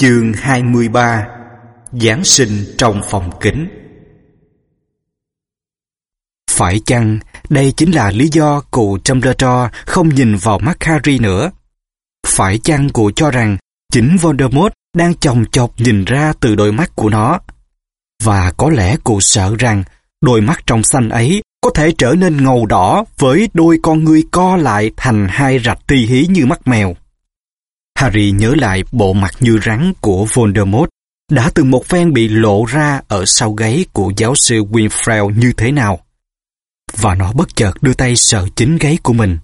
Chương 23 Giáng sinh trong phòng kính Phải chăng đây chính là lý do cụ Dumbledore không nhìn vào mắt Harry nữa? Phải chăng cụ cho rằng chính Voldemort đang chồng chọc nhìn ra từ đôi mắt của nó? Và có lẽ cụ sợ rằng đôi mắt trong xanh ấy có thể trở nên ngầu đỏ với đôi con ngươi co lại thành hai rạch ti hí như mắt mèo. Harry nhớ lại bộ mặt như rắn của Voldemort đã từng một phen bị lộ ra ở sau gáy của giáo sư Winfrey như thế nào. Và nó bất chợt đưa tay sờ chính gáy của mình,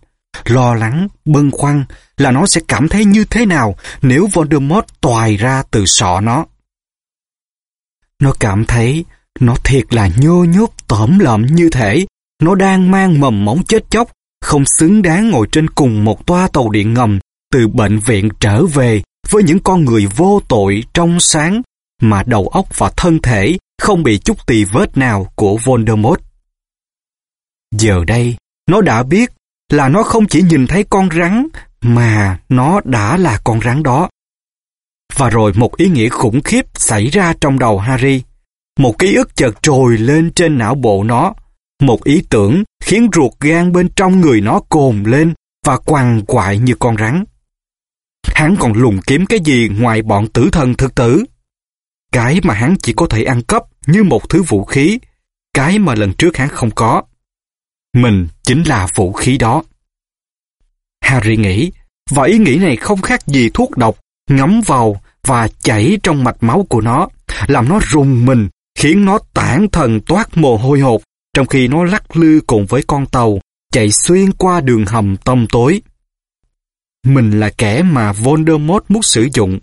lo lắng, bâng khoăn là nó sẽ cảm thấy như thế nào nếu Voldemort toài ra từ sọ nó. Nó cảm thấy nó thiệt là nhô nhốt tởm lợm như thể nó đang mang mầm móng chết chóc, không xứng đáng ngồi trên cùng một toa tàu điện ngầm từ bệnh viện trở về với những con người vô tội trong sáng mà đầu óc và thân thể không bị chút tì vết nào của Voldemort. Giờ đây, nó đã biết là nó không chỉ nhìn thấy con rắn mà nó đã là con rắn đó. Và rồi một ý nghĩa khủng khiếp xảy ra trong đầu Harry. Một ký ức chợt trồi lên trên não bộ nó. Một ý tưởng khiến ruột gan bên trong người nó cồn lên và quằn quại như con rắn. Hắn còn lùng kiếm cái gì ngoài bọn tử thần thực tử? Cái mà hắn chỉ có thể ăn cắp như một thứ vũ khí, cái mà lần trước hắn không có. Mình chính là vũ khí đó. Harry nghĩ, và ý nghĩ này không khác gì thuốc độc, ngấm vào và chảy trong mạch máu của nó, làm nó rùng mình, khiến nó tản thần toát mồ hôi hột, trong khi nó lắc lư cùng với con tàu, chạy xuyên qua đường hầm tăm tối. Mình là kẻ mà Voldemort muốn sử dụng.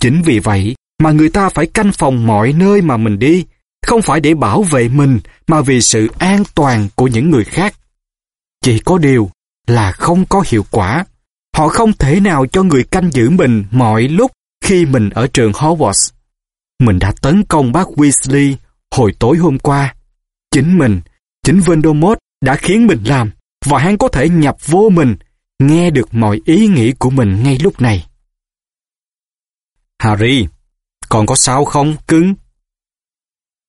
Chính vì vậy mà người ta phải canh phòng mọi nơi mà mình đi, không phải để bảo vệ mình mà vì sự an toàn của những người khác. Chỉ có điều là không có hiệu quả. Họ không thể nào cho người canh giữ mình mọi lúc khi mình ở trường Hogwarts. Mình đã tấn công bác Weasley hồi tối hôm qua. Chính mình, chính Voldemort đã khiến mình làm và hắn có thể nhập vô mình nghe được mọi ý nghĩ của mình ngay lúc này. Harry, còn có sao không, cưng?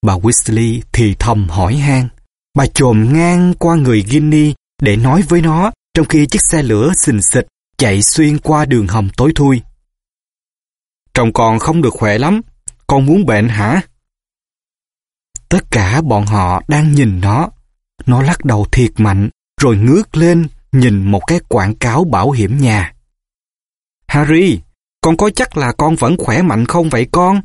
Bà Weasley thì thầm hỏi han. Bà trồm ngang qua người Ginny để nói với nó trong khi chiếc xe lửa xình xịch chạy xuyên qua đường hầm tối thui. Trông con không được khỏe lắm, con muốn bệnh hả? Tất cả bọn họ đang nhìn nó. Nó lắc đầu thiệt mạnh, rồi ngước lên nhìn một cái quảng cáo bảo hiểm nhà. Harry, con có chắc là con vẫn khỏe mạnh không vậy con?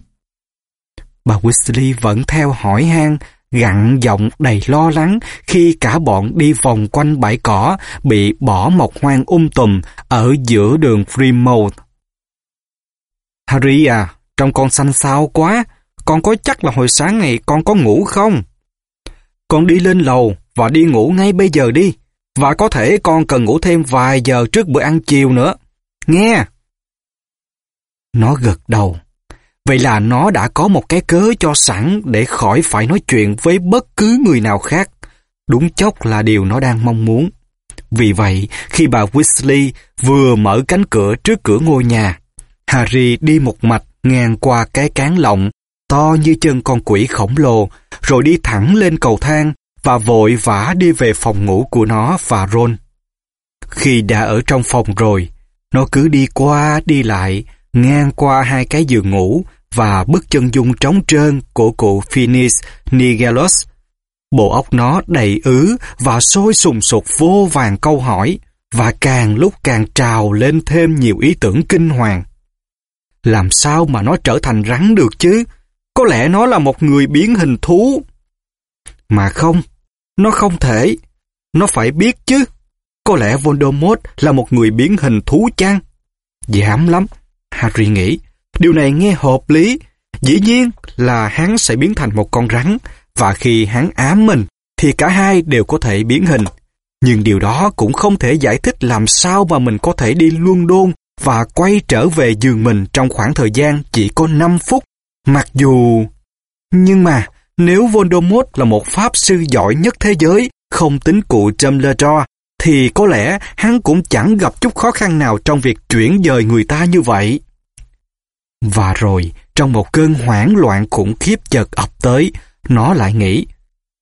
Bà Weasley vẫn theo hỏi han, gặn giọng đầy lo lắng khi cả bọn đi vòng quanh bãi cỏ bị bỏ mọc hoang um tùm ở giữa đường Fremont. Harry à, trong con xanh xao quá, con có chắc là hồi sáng này con có ngủ không? Con đi lên lầu và đi ngủ ngay bây giờ đi. Và có thể con cần ngủ thêm vài giờ trước bữa ăn chiều nữa. Nghe! Nó gật đầu. Vậy là nó đã có một cái cớ cho sẵn để khỏi phải nói chuyện với bất cứ người nào khác. Đúng chốc là điều nó đang mong muốn. Vì vậy, khi bà Weasley vừa mở cánh cửa trước cửa ngôi nhà, Harry đi một mạch ngang qua cái cán lọng to như chân con quỷ khổng lồ, rồi đi thẳng lên cầu thang và vội vã đi về phòng ngủ của nó và Ron. Khi đã ở trong phòng rồi, nó cứ đi qua đi lại, ngang qua hai cái giường ngủ và bức chân dung trống trơn của cụ Phineas Nigelos. Bộ óc nó đầy ứ và sôi sùng sục vô vàng câu hỏi và càng lúc càng trào lên thêm nhiều ý tưởng kinh hoàng. Làm sao mà nó trở thành rắn được chứ? Có lẽ nó là một người biến hình thú. Mà không, nó không thể. Nó phải biết chứ. Có lẽ Voldemort là một người biến hình thú chăng? Giảm lắm. Harry nghĩ. Điều này nghe hợp lý. Dĩ nhiên là hắn sẽ biến thành một con rắn. Và khi hắn ám mình, thì cả hai đều có thể biến hình. Nhưng điều đó cũng không thể giải thích làm sao mà mình có thể đi luân đôn và quay trở về giường mình trong khoảng thời gian chỉ có 5 phút. Mặc dù... Nhưng mà, nếu Voldemort là một pháp sư giỏi nhất thế giới, không tính cụ Dumbledore, thì có lẽ hắn cũng chẳng gặp chút khó khăn nào trong việc chuyển dời người ta như vậy. Và rồi, trong một cơn hoảng loạn khủng khiếp chợt ập tới, nó lại nghĩ,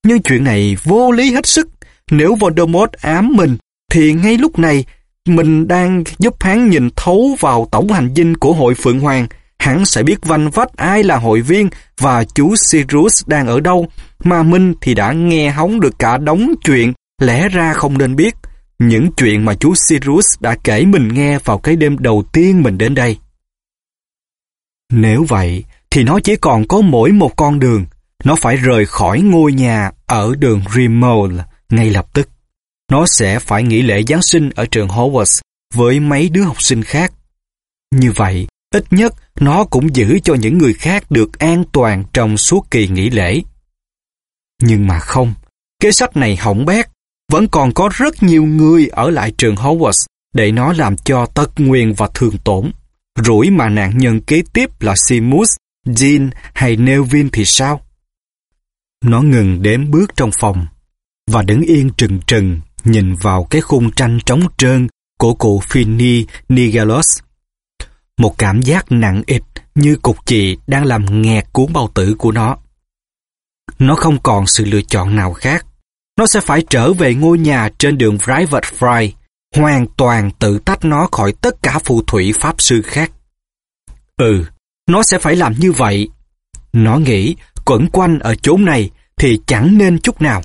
nhưng chuyện này vô lý hết sức. Nếu Voldemort ám mình, thì ngay lúc này, mình đang giúp hắn nhìn thấu vào tổng hành dinh của hội Phượng Hoàng. Hắn sẽ biết vanh vách ai là hội viên và chú Sirius đang ở đâu, mà Minh thì đã nghe hóng được cả đống chuyện lẽ ra không nên biết. Những chuyện mà chú Sirius đã kể mình nghe vào cái đêm đầu tiên mình đến đây. Nếu vậy, thì nó chỉ còn có mỗi một con đường. Nó phải rời khỏi ngôi nhà ở đường Rimmel ngay lập tức. Nó sẽ phải nghỉ lễ Giáng sinh ở trường Hogwarts với mấy đứa học sinh khác. Như vậy, ít nhất nó cũng giữ cho những người khác được an toàn trong suốt kỳ nghỉ lễ. Nhưng mà không, kế sách này hỏng bét. Vẫn còn có rất nhiều người ở lại trường Hogwarts để nó làm cho tật nguyền và thường tổn. Rủi mà nạn nhân kế tiếp là Simus, Jean hay Nevin thì sao? Nó ngừng đếm bước trong phòng và đứng yên trừng trừng nhìn vào cái khung tranh trống trơn của cụ Finny Nigelos. Một cảm giác nặng ịch như cục chì đang làm nghẹt cuốn bao tử của nó. Nó không còn sự lựa chọn nào khác. Nó sẽ phải trở về ngôi nhà trên đường Private Fry, hoàn toàn tự tách nó khỏi tất cả phù thủy pháp sư khác. Ừ, nó sẽ phải làm như vậy. Nó nghĩ quẩn quanh ở chốn này thì chẳng nên chút nào.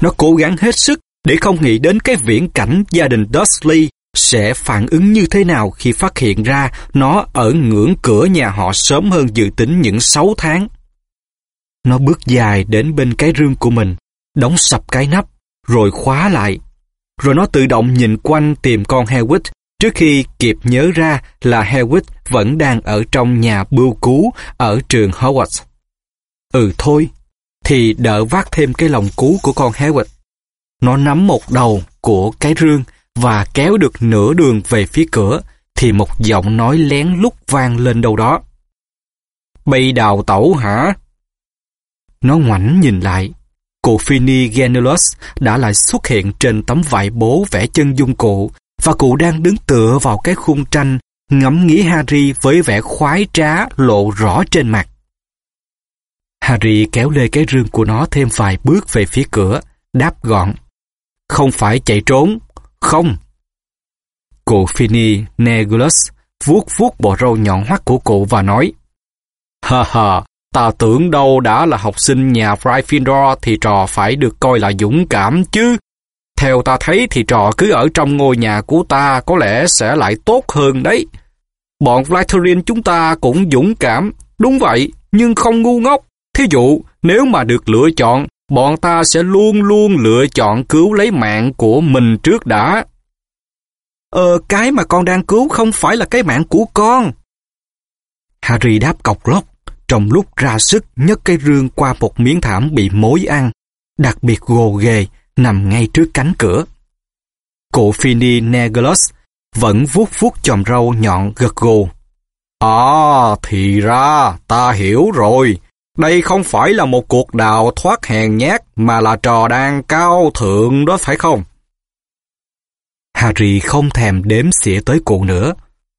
Nó cố gắng hết sức để không nghĩ đến cái viễn cảnh gia đình Dursley sẽ phản ứng như thế nào khi phát hiện ra nó ở ngưỡng cửa nhà họ sớm hơn dự tính những 6 tháng. Nó bước dài đến bên cái rương của mình, đóng sập cái nắp, rồi khóa lại. Rồi nó tự động nhìn quanh tìm con Hewitt trước khi kịp nhớ ra là Hewitt vẫn đang ở trong nhà bưu cú ở trường Howard. Ừ thôi, thì đỡ vác thêm cái lồng cú của con Hewitt. Nó nắm một đầu của cái rương và kéo được nửa đường về phía cửa thì một giọng nói lén lút vang lên đâu đó. Bị đào tẩu hả? Nó ngoảnh nhìn lại. Cụ Fini Genelos đã lại xuất hiện trên tấm vải bố vẽ chân dung cụ và cụ đang đứng tựa vào cái khung tranh ngắm nghĩ Harry với vẻ khoái trá lộ rõ trên mặt. Harry kéo lê cái rương của nó thêm vài bước về phía cửa, đáp gọn. Không phải chạy trốn, không. Cụ Fini Negulus vuốt vuốt bộ râu nhọn hoắt của cụ và nói Ha ha, ta tưởng đâu đã là học sinh nhà Gryffindor thì trò phải được coi là dũng cảm chứ. Theo ta thấy thì trò cứ ở trong ngôi nhà của ta có lẽ sẽ lại tốt hơn đấy. Bọn Slytherin chúng ta cũng dũng cảm, đúng vậy, nhưng không ngu ngốc. Thí dụ, nếu mà được lựa chọn, bọn ta sẽ luôn luôn lựa chọn cứu lấy mạng của mình trước đã. Ờ, cái mà con đang cứu không phải là cái mạng của con. Harry đáp cọc lóc, trong lúc ra sức nhấc cái rương qua một miếng thảm bị mối ăn, đặc biệt gồ ghề, nằm ngay trước cánh cửa. Cụ Fini Negelos vẫn vuốt vuốt chòm râu nhọn gật gù. À, thì ra, ta hiểu rồi. Đây không phải là một cuộc đào thoát hèn nhát mà là trò đang cao thượng đó phải không? Harry không thèm đếm xỉa tới cụ nữa.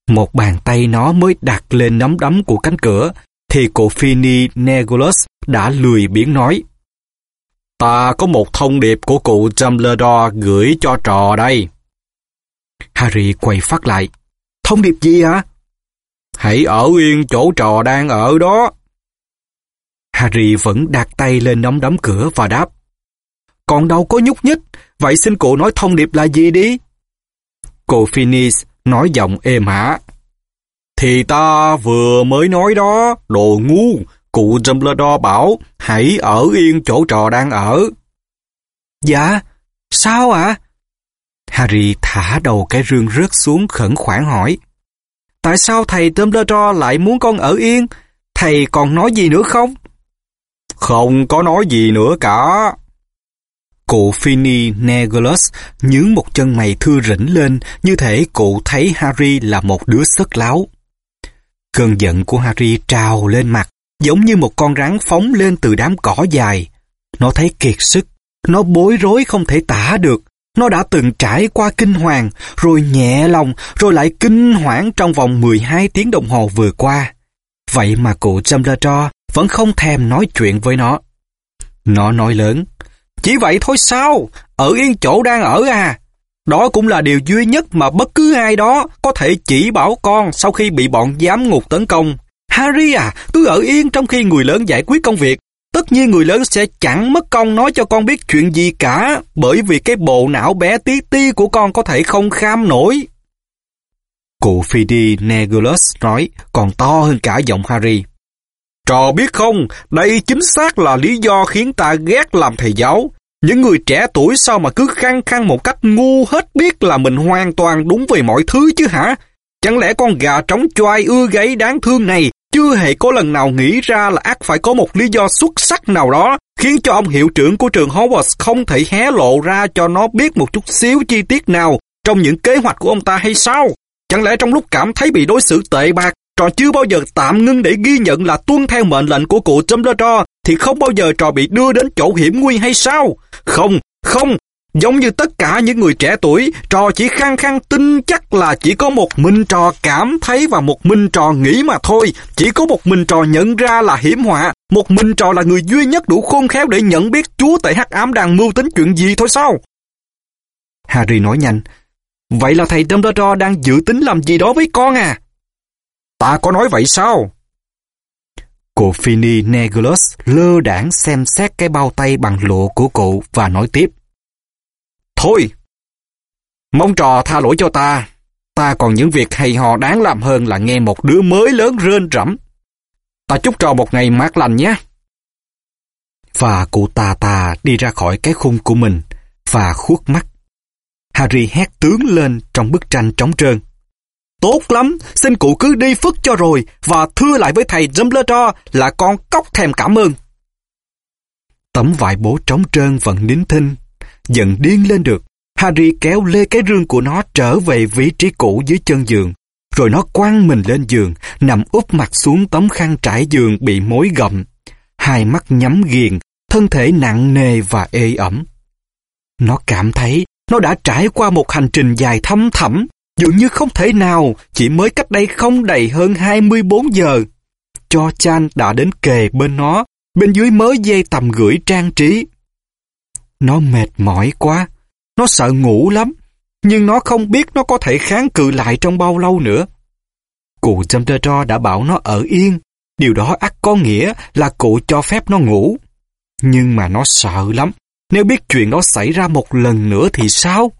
Một bàn tay nó mới đặt lên nắm đấm của cánh cửa, thì cụ Fini Negulus đã lười biếng nói. Ta có một thông điệp của cụ Dumbledore gửi cho trò đây. Harry quay phát lại. Thông điệp gì ạ? Hãy ở yên chỗ trò đang ở đó. Harry vẫn đặt tay lên nắm đấm cửa và đáp. Còn đâu có nhúc nhích, vậy xin cụ nói thông điệp là gì đi? Cô Phineas nói giọng êm ả. Thì ta vừa mới nói đó, đồ ngu, cụ Dumbledore bảo hãy ở yên chỗ trò đang ở. Dạ, sao ạ? Harry thả đầu cái rương rớt xuống khẩn khoản hỏi. Tại sao thầy Dumbledore lại muốn con ở yên? Thầy còn nói gì nữa không? Không có nói gì nữa cả. Cụ Finney Negulus nhướng một chân mày thư rỉnh lên như thể cụ thấy Harry là một đứa sất láo. Cơn giận của Harry trào lên mặt, giống như một con rắn phóng lên từ đám cỏ dài. Nó thấy kiệt sức, nó bối rối không thể tả được. Nó đã từng trải qua kinh hoàng, rồi nhẹ lòng, rồi lại kinh hoảng trong vòng 12 tiếng đồng hồ vừa qua. Vậy mà cụ Dumbledore vẫn không thèm nói chuyện với nó. Nó nói lớn, chỉ vậy thôi sao? Ở yên chỗ đang ở à? Đó cũng là điều duy nhất mà bất cứ ai đó có thể chỉ bảo con sau khi bị bọn giám ngục tấn công. Harry à, cứ ở yên trong khi người lớn giải quyết công việc. Tất nhiên người lớn sẽ chẳng mất công nói cho con biết chuyện gì cả, bởi vì cái bộ não bé tí ti của con có thể không kham nổi. Cụ Phoebe Negulus nói, còn to hơn cả giọng Harry. Trò biết không, đây chính xác là lý do khiến ta ghét làm thầy giáo. Những người trẻ tuổi sao mà cứ khăng khăng một cách ngu hết biết là mình hoàn toàn đúng về mọi thứ chứ hả? Chẳng lẽ con gà trống choai ưa gáy đáng thương này chưa hề có lần nào nghĩ ra là ác phải có một lý do xuất sắc nào đó khiến cho ông hiệu trưởng của trường Hogwarts không thể hé lộ ra cho nó biết một chút xíu chi tiết nào trong những kế hoạch của ông ta hay sao? Chẳng lẽ trong lúc cảm thấy bị đối xử tệ bạc, trò chưa bao giờ tạm ngưng để ghi nhận là tuân theo mệnh lệnh của cụ Dumbledore thì không bao giờ trò bị đưa đến chỗ hiểm nguy hay sao? Không, không, Giống như tất cả những người trẻ tuổi, trò chỉ khăng khăng tin chắc là chỉ có một mình trò cảm thấy và một mình trò nghĩ mà thôi. Chỉ có một mình trò nhận ra là hiểm họa, một mình trò là người duy nhất đủ khôn khéo để nhận biết chúa tể hắc ám đang mưu tính chuyện gì thôi sao? Harry nói nhanh, vậy là thầy Dumbledore đang dự tính làm gì đó với con à? Ta có nói vậy sao? Cô Finny Negulus lơ đảng xem xét cái bao tay bằng lụa của cụ và nói tiếp. Thôi! Mong trò tha lỗi cho ta. Ta còn những việc hay ho đáng làm hơn là nghe một đứa mới lớn rên rẫm. Ta chúc trò một ngày mát lành nhé. Và cụ tà tà đi ra khỏi cái khung của mình và khuất mắt. Harry hét tướng lên trong bức tranh trống trơn. Tốt lắm, xin cụ cứ đi phức cho rồi và thưa lại với thầy Dumbledore là con cóc thèm cảm ơn. Tấm vải bố trống trơn vẫn nín thinh Giận điên lên được, Harry kéo lê cái rương của nó trở về vị trí cũ dưới chân giường. Rồi nó quăng mình lên giường, nằm úp mặt xuống tấm khăn trải giường bị mối gầm. Hai mắt nhắm nghiền, thân thể nặng nề và ê ẩm. Nó cảm thấy nó đã trải qua một hành trình dài thâm thẳm, dường như không thể nào, chỉ mới cách đây không đầy hơn 24 giờ. Cho Chan đã đến kề bên nó, bên dưới mớ dây tầm gửi trang trí. Nó mệt mỏi quá, nó sợ ngủ lắm, nhưng nó không biết nó có thể kháng cự lại trong bao lâu nữa. Cụ Dumbledore đã bảo nó ở yên, điều đó ắt có nghĩa là cụ cho phép nó ngủ. Nhưng mà nó sợ lắm, nếu biết chuyện đó xảy ra một lần nữa thì sao?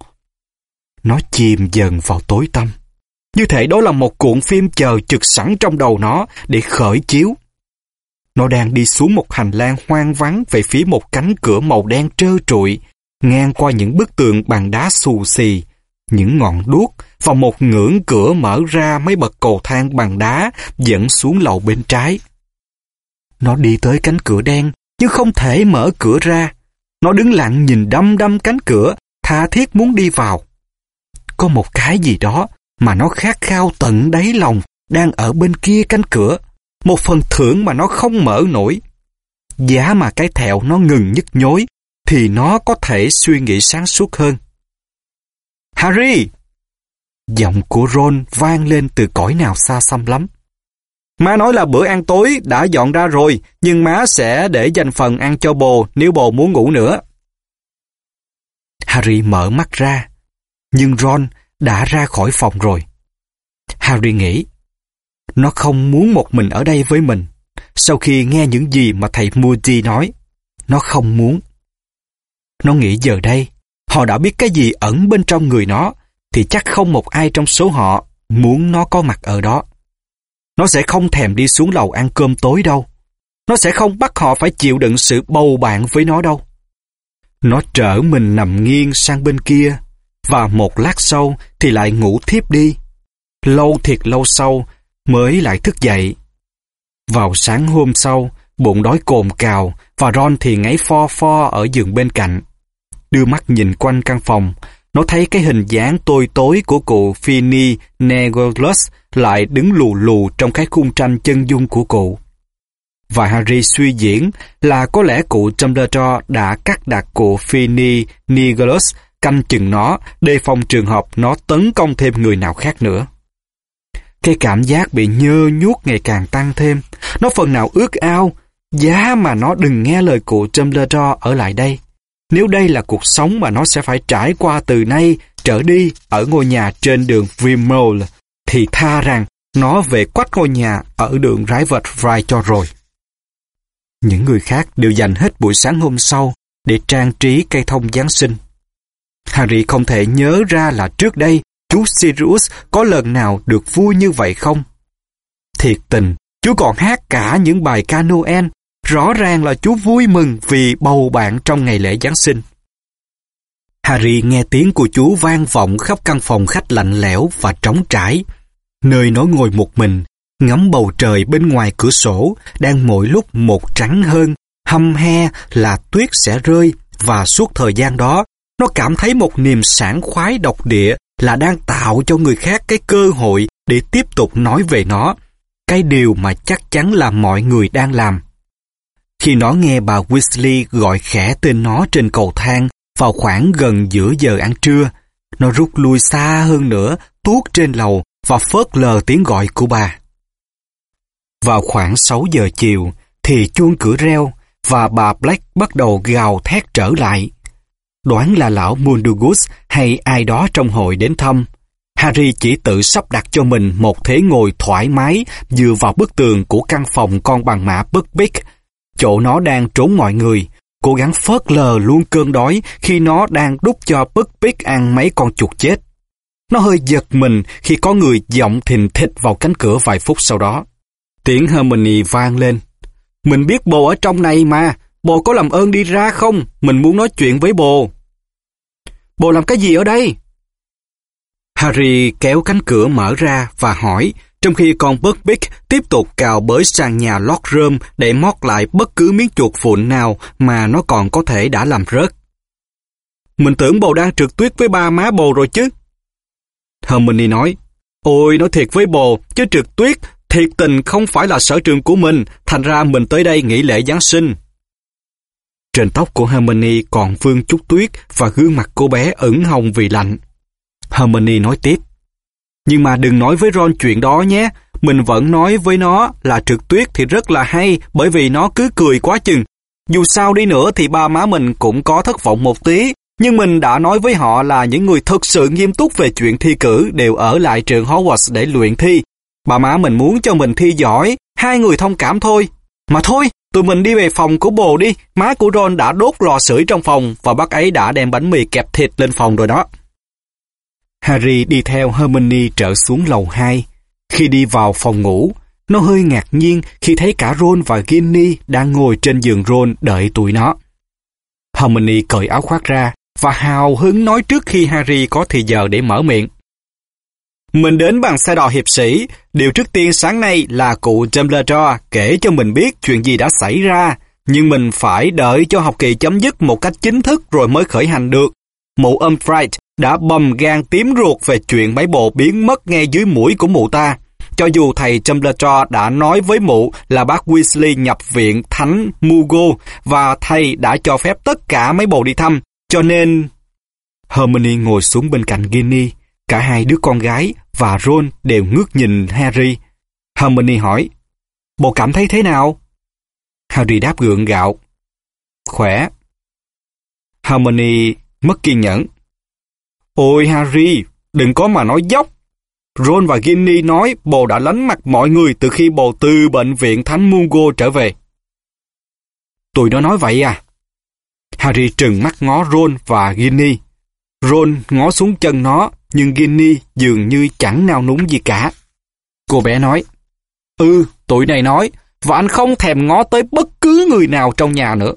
Nó chìm dần vào tối tăm. Như thể đó là một cuộn phim chờ trực sẵn trong đầu nó để khởi chiếu. Nó đang đi xuống một hành lang hoang vắng về phía một cánh cửa màu đen trơ trụi, ngang qua những bức tường bằng đá xù xì, những ngọn đuốc và một ngưỡng cửa mở ra mấy bậc cầu thang bằng đá dẫn xuống lầu bên trái. Nó đi tới cánh cửa đen, nhưng không thể mở cửa ra. Nó đứng lặng nhìn đăm đăm cánh cửa, tha thiết muốn đi vào. Có một cái gì đó mà nó khát khao tận đáy lòng đang ở bên kia cánh cửa một phần thưởng mà nó không mở nổi. Giá mà cái thẹo nó ngừng nhức nhối, thì nó có thể suy nghĩ sáng suốt hơn. Harry! Giọng của Ron vang lên từ cõi nào xa xăm lắm. Má nói là bữa ăn tối đã dọn ra rồi, nhưng má sẽ để dành phần ăn cho bồ nếu bồ muốn ngủ nữa. Harry mở mắt ra, nhưng Ron đã ra khỏi phòng rồi. Harry nghĩ, nó không muốn một mình ở đây với mình. Sau khi nghe những gì mà thầy Moody nói, nó không muốn. Nó nghĩ giờ đây, họ đã biết cái gì ẩn bên trong người nó, thì chắc không một ai trong số họ muốn nó có mặt ở đó. Nó sẽ không thèm đi xuống lầu ăn cơm tối đâu. Nó sẽ không bắt họ phải chịu đựng sự bầu bạn với nó đâu. Nó trở mình nằm nghiêng sang bên kia, và một lát sau thì lại ngủ thiếp đi. Lâu thiệt lâu sau, mới lại thức dậy. Vào sáng hôm sau, bụng đói cồn cào và Ron thì ngáy pho pho ở giường bên cạnh. Đưa mắt nhìn quanh căn phòng, nó thấy cái hình dáng tối tối của cụ Finny Negolus lại đứng lù lù trong cái khung tranh chân dung của cụ. Và Harry suy diễn là có lẽ cụ Dumbledore đã cắt đặt cụ Finny Negolus canh chừng nó, đề phòng trường hợp nó tấn công thêm người nào khác nữa. Cái cảm giác bị nhơ nhuốc ngày càng tăng thêm. Nó phần nào ước ao, giá mà nó đừng nghe lời cụ Dumbledore ở lại đây. Nếu đây là cuộc sống mà nó sẽ phải trải qua từ nay trở đi ở ngôi nhà trên đường Vimal, thì tha rằng nó về quách ngôi nhà ở đường rái vật Fry cho rồi. Những người khác đều dành hết buổi sáng hôm sau để trang trí cây thông Giáng sinh. Harry không thể nhớ ra là trước đây chú Sirius có lần nào được vui như vậy không? Thiệt tình, chú còn hát cả những bài ca Noel, rõ ràng là chú vui mừng vì bầu bạn trong ngày lễ Giáng sinh. Harry nghe tiếng của chú vang vọng khắp căn phòng khách lạnh lẽo và trống trải, nơi nó ngồi một mình, ngắm bầu trời bên ngoài cửa sổ đang mỗi lúc một trắng hơn, hâm he là tuyết sẽ rơi và suốt thời gian đó, nó cảm thấy một niềm sảng khoái độc địa là đang tạo cho người khác cái cơ hội để tiếp tục nói về nó, cái điều mà chắc chắn là mọi người đang làm. Khi nó nghe bà Weasley gọi khẽ tên nó trên cầu thang vào khoảng gần giữa giờ ăn trưa, nó rút lui xa hơn nữa, tuốt trên lầu và phớt lờ tiếng gọi của bà. Vào khoảng 6 giờ chiều thì chuông cửa reo và bà Black bắt đầu gào thét trở lại. Đoán là lão Mundugus hay ai đó trong hội đến thăm. Harry chỉ tự sắp đặt cho mình một thế ngồi thoải mái dựa vào bức tường của căn phòng con bằng mã Buckbeak. Chỗ nó đang trốn mọi người, cố gắng phớt lờ luôn cơn đói khi nó đang đút cho Buckbeak ăn mấy con chuột chết. Nó hơi giật mình khi có người giọng thình thịch vào cánh cửa vài phút sau đó. Tiếng Hermione vang lên. Mình biết bồ ở trong này mà, bồ có làm ơn đi ra không? Mình muốn nói chuyện với bồ. Bồ làm cái gì ở đây? Harry kéo cánh cửa mở ra và hỏi, trong khi con Buckbeak tiếp tục cào bới sang nhà lót rơm để mót lại bất cứ miếng chuột vụn nào mà nó còn có thể đã làm rớt. Mình tưởng bồ đang trượt tuyết với ba má bồ rồi chứ. Hermione nói, Ôi, nói thiệt với bồ, chứ trượt tuyết, thiệt tình không phải là sở trường của mình, thành ra mình tới đây nghỉ lễ Giáng sinh. Trên tóc của Hermione còn vương chút tuyết và gương mặt cô bé ửng hồng vì lạnh. Hermione nói tiếp, Nhưng mà đừng nói với Ron chuyện đó nhé, mình vẫn nói với nó là trượt tuyết thì rất là hay bởi vì nó cứ cười quá chừng. Dù sao đi nữa thì ba má mình cũng có thất vọng một tí, nhưng mình đã nói với họ là những người thực sự nghiêm túc về chuyện thi cử đều ở lại trường Hogwarts để luyện thi. Bà má mình muốn cho mình thi giỏi, hai người thông cảm thôi. Mà thôi, tụi mình đi về phòng của bồ đi, má của Ron đã đốt lò sưởi trong phòng và bác ấy đã đem bánh mì kẹp thịt lên phòng rồi đó. Harry đi theo Hermione trở xuống lầu 2. Khi đi vào phòng ngủ, nó hơi ngạc nhiên khi thấy cả Ron và Ginny đang ngồi trên giường Ron đợi tụi nó. Hermione cởi áo khoác ra và hào hứng nói trước khi Harry có thì giờ để mở miệng. Mình đến bằng xe đò hiệp sĩ, điều trước tiên sáng nay là cụ Dumbledore kể cho mình biết chuyện gì đã xảy ra, nhưng mình phải đợi cho học kỳ chấm dứt một cách chính thức rồi mới khởi hành được. Mụ Umbright đã bầm gan tím ruột về chuyện mấy bộ biến mất ngay dưới mũi của mụ ta. Cho dù thầy Dumbledore đã nói với mụ là bác Weasley nhập viện thánh Mugo và thầy đã cho phép tất cả mấy bồ đi thăm, cho nên... Hermione ngồi xuống bên cạnh Ginny, cả hai đứa con gái và Ron đều ngước nhìn Harry. Hermione hỏi, Bồ cảm thấy thế nào? Harry đáp gượng gạo. Khỏe. Hermione mất kiên nhẫn. Ôi Harry, đừng có mà nói dốc. Ron và Ginny nói bồ đã lánh mặt mọi người từ khi bồ từ bệnh viện Thánh Mungo trở về. Tụi nó nói vậy à? Harry trừng mắt ngó Ron và Ginny. Ron ngó xuống chân nó, nhưng Ginny dường như chẳng nào núng gì cả. Cô bé nói, Ừ, tụi này nói, và anh không thèm ngó tới bất cứ người nào trong nhà nữa.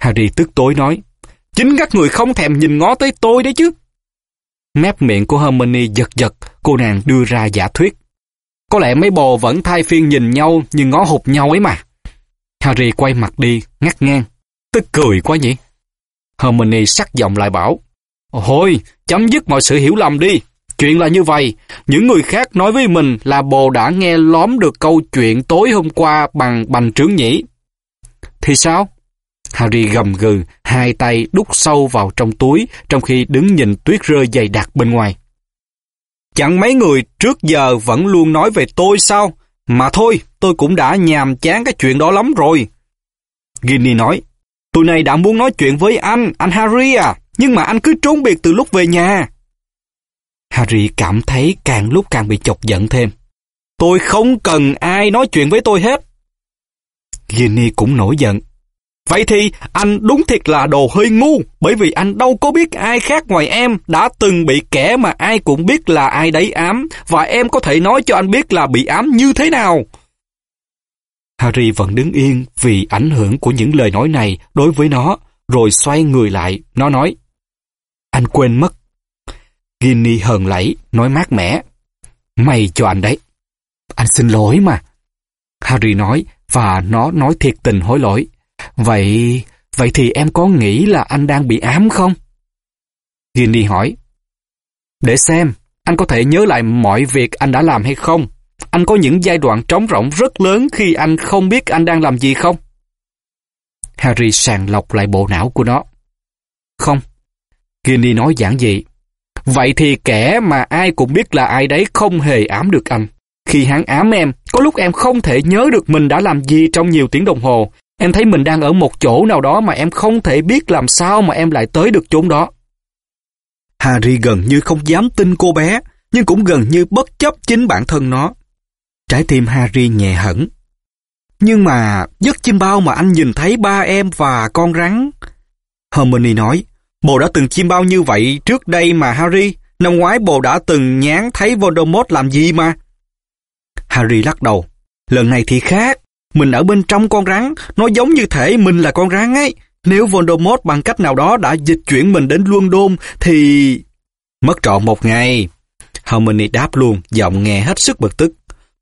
Harry tức tối nói, chính các người không thèm nhìn ngó tới tôi đấy chứ. Mép miệng của Hermione giật giật, cô nàng đưa ra giả thuyết. Có lẽ mấy bồ vẫn thay phiên nhìn nhau nhưng ngó hụt nhau ấy mà. Harry quay mặt đi, ngắt ngang. Tức cười quá nhỉ? Hermione sắc giọng lại bảo. Ôi, chấm dứt mọi sự hiểu lầm đi. Chuyện là như vậy, những người khác nói với mình là bồ đã nghe lóm được câu chuyện tối hôm qua bằng bành trướng nhỉ. Thì sao? Harry gầm gừ, hai tay đút sâu vào trong túi, trong khi đứng nhìn tuyết rơi dày đặc bên ngoài. Chẳng mấy người trước giờ vẫn luôn nói về tôi sao? Mà thôi, tôi cũng đã nhàm chán cái chuyện đó lắm rồi. Ginny nói, tôi này đã muốn nói chuyện với anh, anh Harry à, nhưng mà anh cứ trốn biệt từ lúc về nhà. Harry cảm thấy càng lúc càng bị chọc giận thêm. Tôi không cần ai nói chuyện với tôi hết. Ginny cũng nổi giận. Vậy thì anh đúng thiệt là đồ hơi ngu, bởi vì anh đâu có biết ai khác ngoài em đã từng bị kẻ mà ai cũng biết là ai đấy ám, và em có thể nói cho anh biết là bị ám như thế nào. Harry vẫn đứng yên vì ảnh hưởng của những lời nói này đối với nó, rồi xoay người lại, nó nói. Anh quên mất. Ginny hờn lẫy, nói mát mẻ. Mày cho anh đấy. Anh xin lỗi mà. Harry nói, và nó nói thiệt tình hối lỗi. Vậy, vậy thì em có nghĩ là anh đang bị ám không? Ginny hỏi. Để xem, anh có thể nhớ lại mọi việc anh đã làm hay không? Anh có những giai đoạn trống rỗng rất lớn khi anh không biết anh đang làm gì không? Harry sàng lọc lại bộ não của nó. Không. Ginny nói giản dị. Vậy thì kẻ mà ai cũng biết là ai đấy không hề ám được anh. Khi hắn ám em, có lúc em không thể nhớ được mình đã làm gì trong nhiều tiếng đồng hồ. Em thấy mình đang ở một chỗ nào đó mà em không thể biết làm sao mà em lại tới được chỗ đó. Harry gần như không dám tin cô bé, nhưng cũng gần như bất chấp chính bản thân nó. Trái tim Harry nhẹ hẳn. Nhưng mà giấc chim bao mà anh nhìn thấy ba em và con rắn. Hermione nói, bồ đã từng chim bao như vậy trước đây mà Harry. Năm ngoái bồ đã từng nhán thấy Voldemort làm gì mà. Harry lắc đầu. Lần này thì khác. Mình ở bên trong con rắn, nó giống như thể mình là con rắn ấy. Nếu Voldemort bằng cách nào đó đã dịch chuyển mình đến London thì... Mất trọn một ngày. Hermione đáp luôn, giọng nghe hết sức bực tức.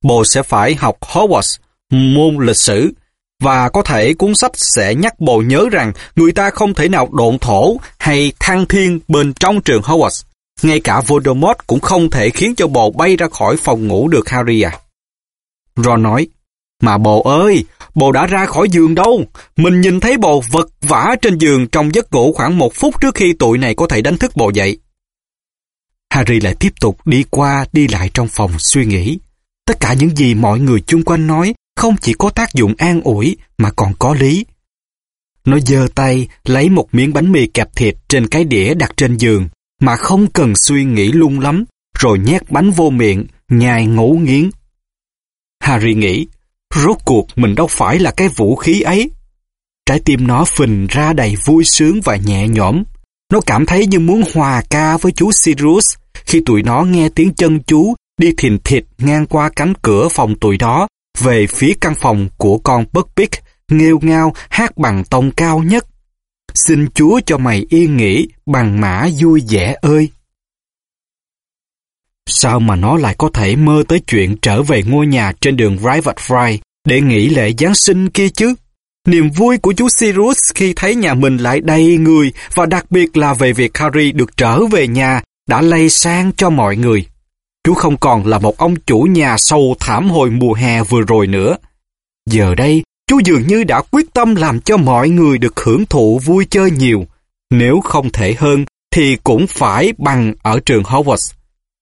Bồ sẽ phải học Hogwarts, môn lịch sử, và có thể cuốn sách sẽ nhắc bồ nhớ rằng người ta không thể nào độn thổ hay thăng thiên bên trong trường Hogwarts. Ngay cả Voldemort cũng không thể khiến cho bồ bay ra khỏi phòng ngủ được Harry à. Ron nói, mà bồ ơi, bồ đã ra khỏi giường đâu. Mình nhìn thấy bồ vật vã trên giường trong giấc ngủ khoảng một phút trước khi tụi này có thể đánh thức bồ dậy. Harry lại tiếp tục đi qua đi lại trong phòng suy nghĩ. Tất cả những gì mọi người chung quanh nói không chỉ có tác dụng an ủi mà còn có lý. Nó giơ tay lấy một miếng bánh mì kẹp thịt trên cái đĩa đặt trên giường mà không cần suy nghĩ lung lắm rồi nhét bánh vô miệng, nhai ngấu nghiến. Harry nghĩ, rốt cuộc mình đâu phải là cái vũ khí ấy. Trái tim nó phình ra đầy vui sướng và nhẹ nhõm. Nó cảm thấy như muốn hòa ca với chú Sirius khi tụi nó nghe tiếng chân chú đi thìn thịt ngang qua cánh cửa phòng tụi đó về phía căn phòng của con Buckbeak nghêu ngao, hát bằng tông cao nhất. Xin Chúa cho mày yên nghỉ, bằng mã vui vẻ ơi. Sao mà nó lại có thể mơ tới chuyện trở về ngôi nhà trên đường Private Fry để nghỉ lễ Giáng sinh kia chứ? Niềm vui của chú Sirius khi thấy nhà mình lại đầy người và đặc biệt là về việc Harry được trở về nhà đã lây sang cho mọi người. Chú không còn là một ông chủ nhà sâu thảm hồi mùa hè vừa rồi nữa. Giờ đây, chú dường như đã quyết tâm làm cho mọi người được hưởng thụ vui chơi nhiều. Nếu không thể hơn, thì cũng phải bằng ở trường Hogwarts.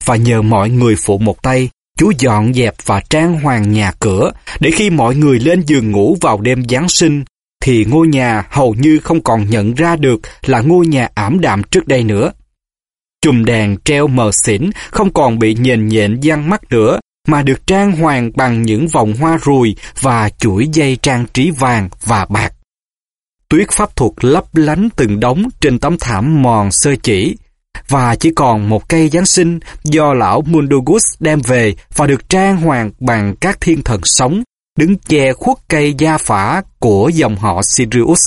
Và nhờ mọi người phụ một tay, chú dọn dẹp và trang hoàng nhà cửa, để khi mọi người lên giường ngủ vào đêm Giáng sinh, thì ngôi nhà hầu như không còn nhận ra được là ngôi nhà ảm đạm trước đây nữa. Chùm đèn treo mờ xỉn không còn bị nhền nhện giăng mắt nữa, mà được trang hoàng bằng những vòng hoa ruồi và chuỗi dây trang trí vàng và bạc. Tuyết pháp thuật lấp lánh từng đống trên tấm thảm mòn sơ chỉ, và chỉ còn một cây Giáng sinh do lão Mundugus đem về và được trang hoàng bằng các thiên thần sống, đứng che khuất cây gia phả của dòng họ Sirius.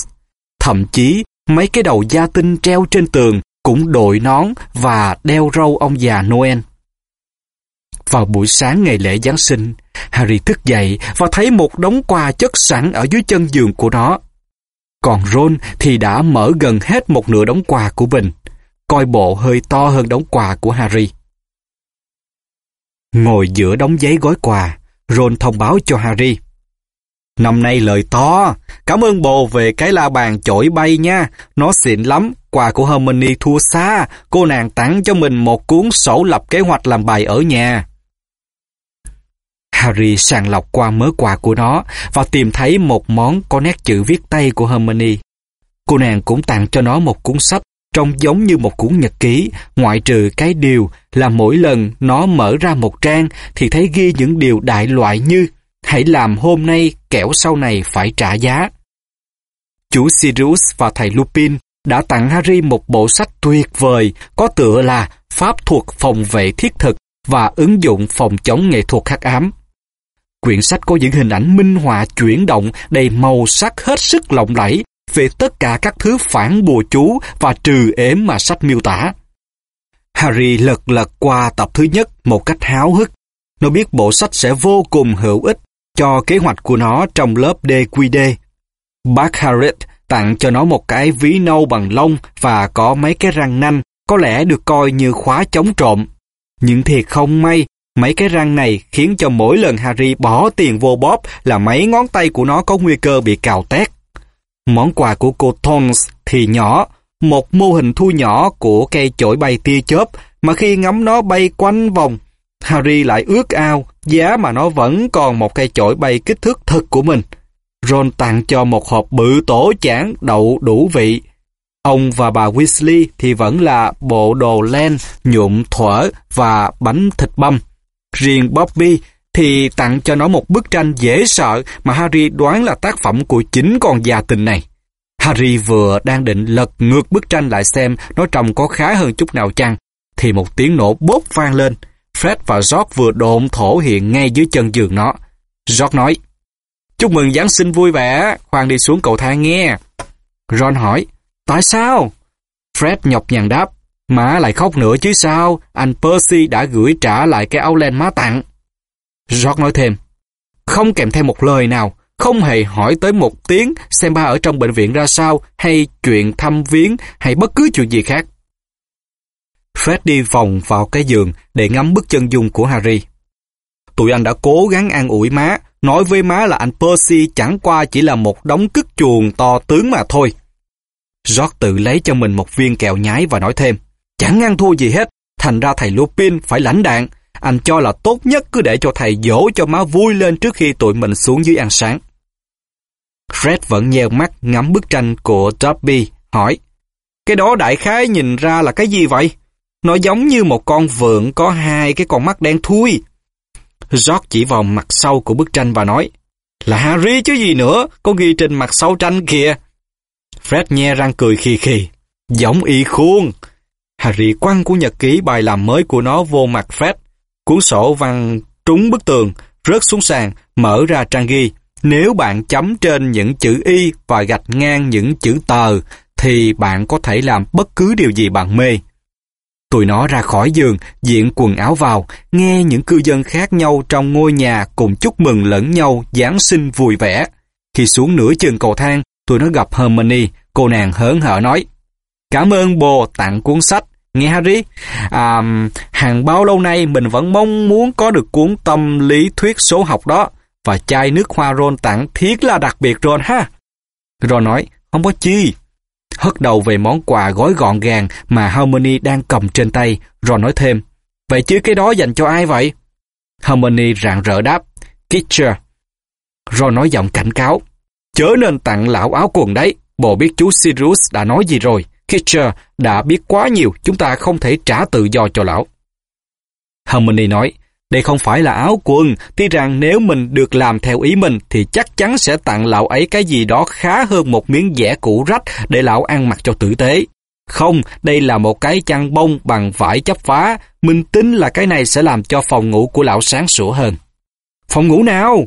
Thậm chí, mấy cái đầu gia tinh treo trên tường cũng đội nón và đeo râu ông già Noel. Vào buổi sáng ngày lễ Giáng sinh, Harry thức dậy và thấy một đống quà chất sẵn ở dưới chân giường của nó. Còn Ron thì đã mở gần hết một nửa đống quà của mình, coi bộ hơi to hơn đống quà của Harry. Ngồi giữa đống giấy gói quà, Ron thông báo cho Harry. Năm nay lời to, cảm ơn bồ về cái la bàn chổi bay nha, nó xịn lắm, quà của Hermione thua xa, cô nàng tặng cho mình một cuốn sổ lập kế hoạch làm bài ở nhà. Harry sàng lọc qua mớ quà của nó và tìm thấy một món có nét chữ viết tay của Hermione. Cô nàng cũng tặng cho nó một cuốn sách trông giống như một cuốn nhật ký, ngoại trừ cái điều là mỗi lần nó mở ra một trang thì thấy ghi những điều đại loại như hãy làm hôm nay kẻo sau này phải trả giá. Chú Sirius và thầy Lupin đã tặng Harry một bộ sách tuyệt vời, có tựa là Pháp thuật phòng vệ thiết thực và ứng dụng phòng chống nghệ thuật hắc ám. Quyển sách có những hình ảnh minh họa chuyển động, đầy màu sắc hết sức lộng lẫy về tất cả các thứ phản bùa chú và trừ ếm mà sách miêu tả. Harry lật lật qua tập thứ nhất một cách háo hức. Nó biết bộ sách sẽ vô cùng hữu ích cho kế hoạch của nó trong lớp DQD. Bác Harriet tặng cho nó một cái ví nâu bằng lông và có mấy cái răng nanh, có lẽ được coi như khóa chống trộm. Nhưng thiệt không may, mấy cái răng này khiến cho mỗi lần Harry bỏ tiền vô bóp là mấy ngón tay của nó có nguy cơ bị cào tét. Món quà của cô Tones thì nhỏ, một mô hình thu nhỏ của cây chổi bay tia chớp mà khi ngắm nó bay quanh vòng, Harry lại ước ao giá mà nó vẫn còn một cây chổi bay kích thước thật của mình. Ron tặng cho một hộp bự tổ chản đậu đủ vị. Ông và bà Weasley thì vẫn là bộ đồ len, nhuộm thuở và bánh thịt băm. Riêng Bobby thì tặng cho nó một bức tranh dễ sợ mà Harry đoán là tác phẩm của chính con già tình này. Harry vừa đang định lật ngược bức tranh lại xem nó trông có khá hơn chút nào chăng, thì một tiếng nổ bốp vang lên. Fred và George vừa độn thổ hiện ngay dưới chân giường nó. George nói, Chúc mừng Giáng sinh vui vẻ, khoan đi xuống cầu thang nghe. Ron hỏi, tại sao? Fred nhọc nhằn đáp, má lại khóc nữa chứ sao, anh Percy đã gửi trả lại cái áo len má tặng. George nói thêm, không kèm theo một lời nào, không hề hỏi tới một tiếng xem ba ở trong bệnh viện ra sao, hay chuyện thăm viếng, hay bất cứ chuyện gì khác. Fred đi vòng vào cái giường để ngắm bức chân dung của Harry. Tụi anh đã cố gắng an ủi má, nói với má là anh Percy chẳng qua chỉ là một đống cứt chuồng to tướng mà thôi. George tự lấy cho mình một viên kẹo nhái và nói thêm, chẳng ăn thua gì hết, thành ra thầy Lupin phải lãnh đạn. Anh cho là tốt nhất cứ để cho thầy dỗ cho má vui lên trước khi tụi mình xuống dưới ăn sáng. Fred vẫn nheo mắt ngắm bức tranh của Dobby, hỏi, cái đó đại khái nhìn ra là cái gì vậy? Nó giống như một con vượn có hai cái con mắt đen thui. George chỉ vào mặt sau của bức tranh và nói, là Harry chứ gì nữa, có ghi trên mặt sau tranh kìa. Fred nhe răng cười khì khì, giống y khuôn. Harry quăng của nhật ký bài làm mới của nó vô mặt Fred. Cuốn sổ văng trúng bức tường, rớt xuống sàn, mở ra trang ghi. Nếu bạn chấm trên những chữ y và gạch ngang những chữ tờ, thì bạn có thể làm bất cứ điều gì bạn mê. Tụi nó ra khỏi giường, diện quần áo vào, nghe những cư dân khác nhau trong ngôi nhà cùng chúc mừng lẫn nhau Giáng sinh vui vẻ. Khi xuống nửa chân cầu thang, tụi nó gặp Hermione, cô nàng hớn hở nói, Cảm ơn bồ tặng cuốn sách, nghe Harry. À, hàng bao lâu nay mình vẫn mong muốn có được cuốn tâm lý thuyết số học đó, và chai nước hoa Ron tặng thiết là đặc biệt Ron ha. Ron nói, không có chi, hất đầu về món quà gói gọn gàng mà Harmony đang cầm trên tay, rồi nói thêm, vậy chứ cái đó dành cho ai vậy? Harmony rạng rỡ đáp, Kitcher. Rồi nói giọng cảnh cáo, chớ nên tặng lão áo quần đấy, bộ biết chú Sirius đã nói gì rồi. Kitcher đã biết quá nhiều, chúng ta không thể trả tự do cho lão. Harmony nói, đây không phải là áo quần, tuy rằng nếu mình được làm theo ý mình thì chắc chắn sẽ tặng lão ấy cái gì đó khá hơn một miếng vẽ cũ rách để lão ăn mặc cho tử tế. Không, đây là một cái chăn bông bằng vải chấp phá, mình tin là cái này sẽ làm cho phòng ngủ của lão sáng sủa hơn. Phòng ngủ nào?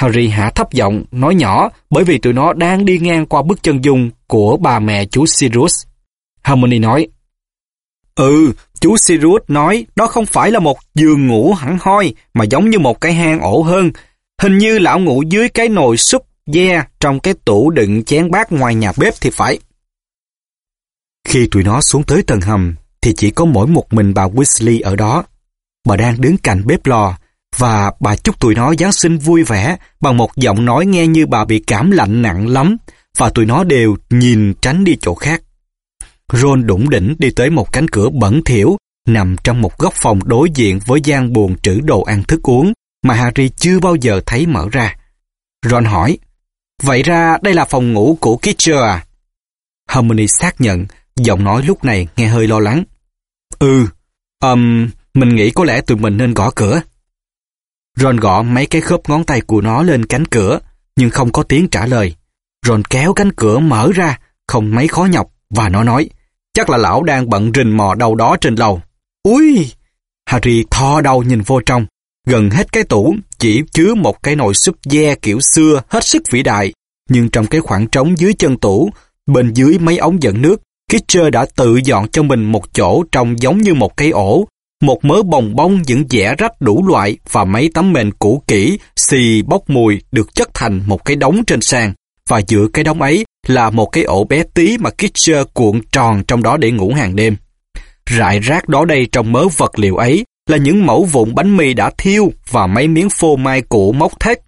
Harry hạ thấp giọng, nói nhỏ, bởi vì tụi nó đang đi ngang qua bức chân dung của bà mẹ chú Sirius. Harmony nói, Ừ, chú Sirius nói đó không phải là một giường ngủ hẳn hoi mà giống như một cái hang ổ hơn. Hình như lão ngủ dưới cái nồi súp da trong cái tủ đựng chén bát ngoài nhà bếp thì phải. Khi tụi nó xuống tới tầng hầm thì chỉ có mỗi một mình bà Weasley ở đó. Bà đang đứng cạnh bếp lò và bà chúc tụi nó Giáng sinh vui vẻ bằng một giọng nói nghe như bà bị cảm lạnh nặng lắm và tụi nó đều nhìn tránh đi chỗ khác. Ron đủng đỉnh đi tới một cánh cửa bẩn thỉu nằm trong một góc phòng đối diện với gian buồn trữ đồ ăn thức uống mà Harry chưa bao giờ thấy mở ra. Ron hỏi, vậy ra đây là phòng ngủ của Kitcher à? Hermione xác nhận, giọng nói lúc này nghe hơi lo lắng. Ừ, um, mình nghĩ có lẽ tụi mình nên gõ cửa. Ron gõ mấy cái khớp ngón tay của nó lên cánh cửa, nhưng không có tiếng trả lời. Ron kéo cánh cửa mở ra, không mấy khó nhọc, và nó nói, chắc là lão đang bận rình mò đâu đó trên lầu. Ui! Harry thò đầu nhìn vô trong, gần hết cái tủ chỉ chứa một cái nồi súp de kiểu xưa hết sức vĩ đại, nhưng trong cái khoảng trống dưới chân tủ, bên dưới mấy ống dẫn nước, Kitcher đã tự dọn cho mình một chỗ trông giống như một cái ổ, một mớ bồng bông những dẻ rách đủ loại và mấy tấm mền cũ kỹ, xì bốc mùi được chất thành một cái đống trên sàn. Và giữa cái đống ấy là một cái ổ bé tí mà Kitcher cuộn tròn trong đó để ngủ hàng đêm. Rải rác đó đây trong mớ vật liệu ấy là những mẫu vụn bánh mì đã thiêu và mấy miếng phô mai cũ móc thét.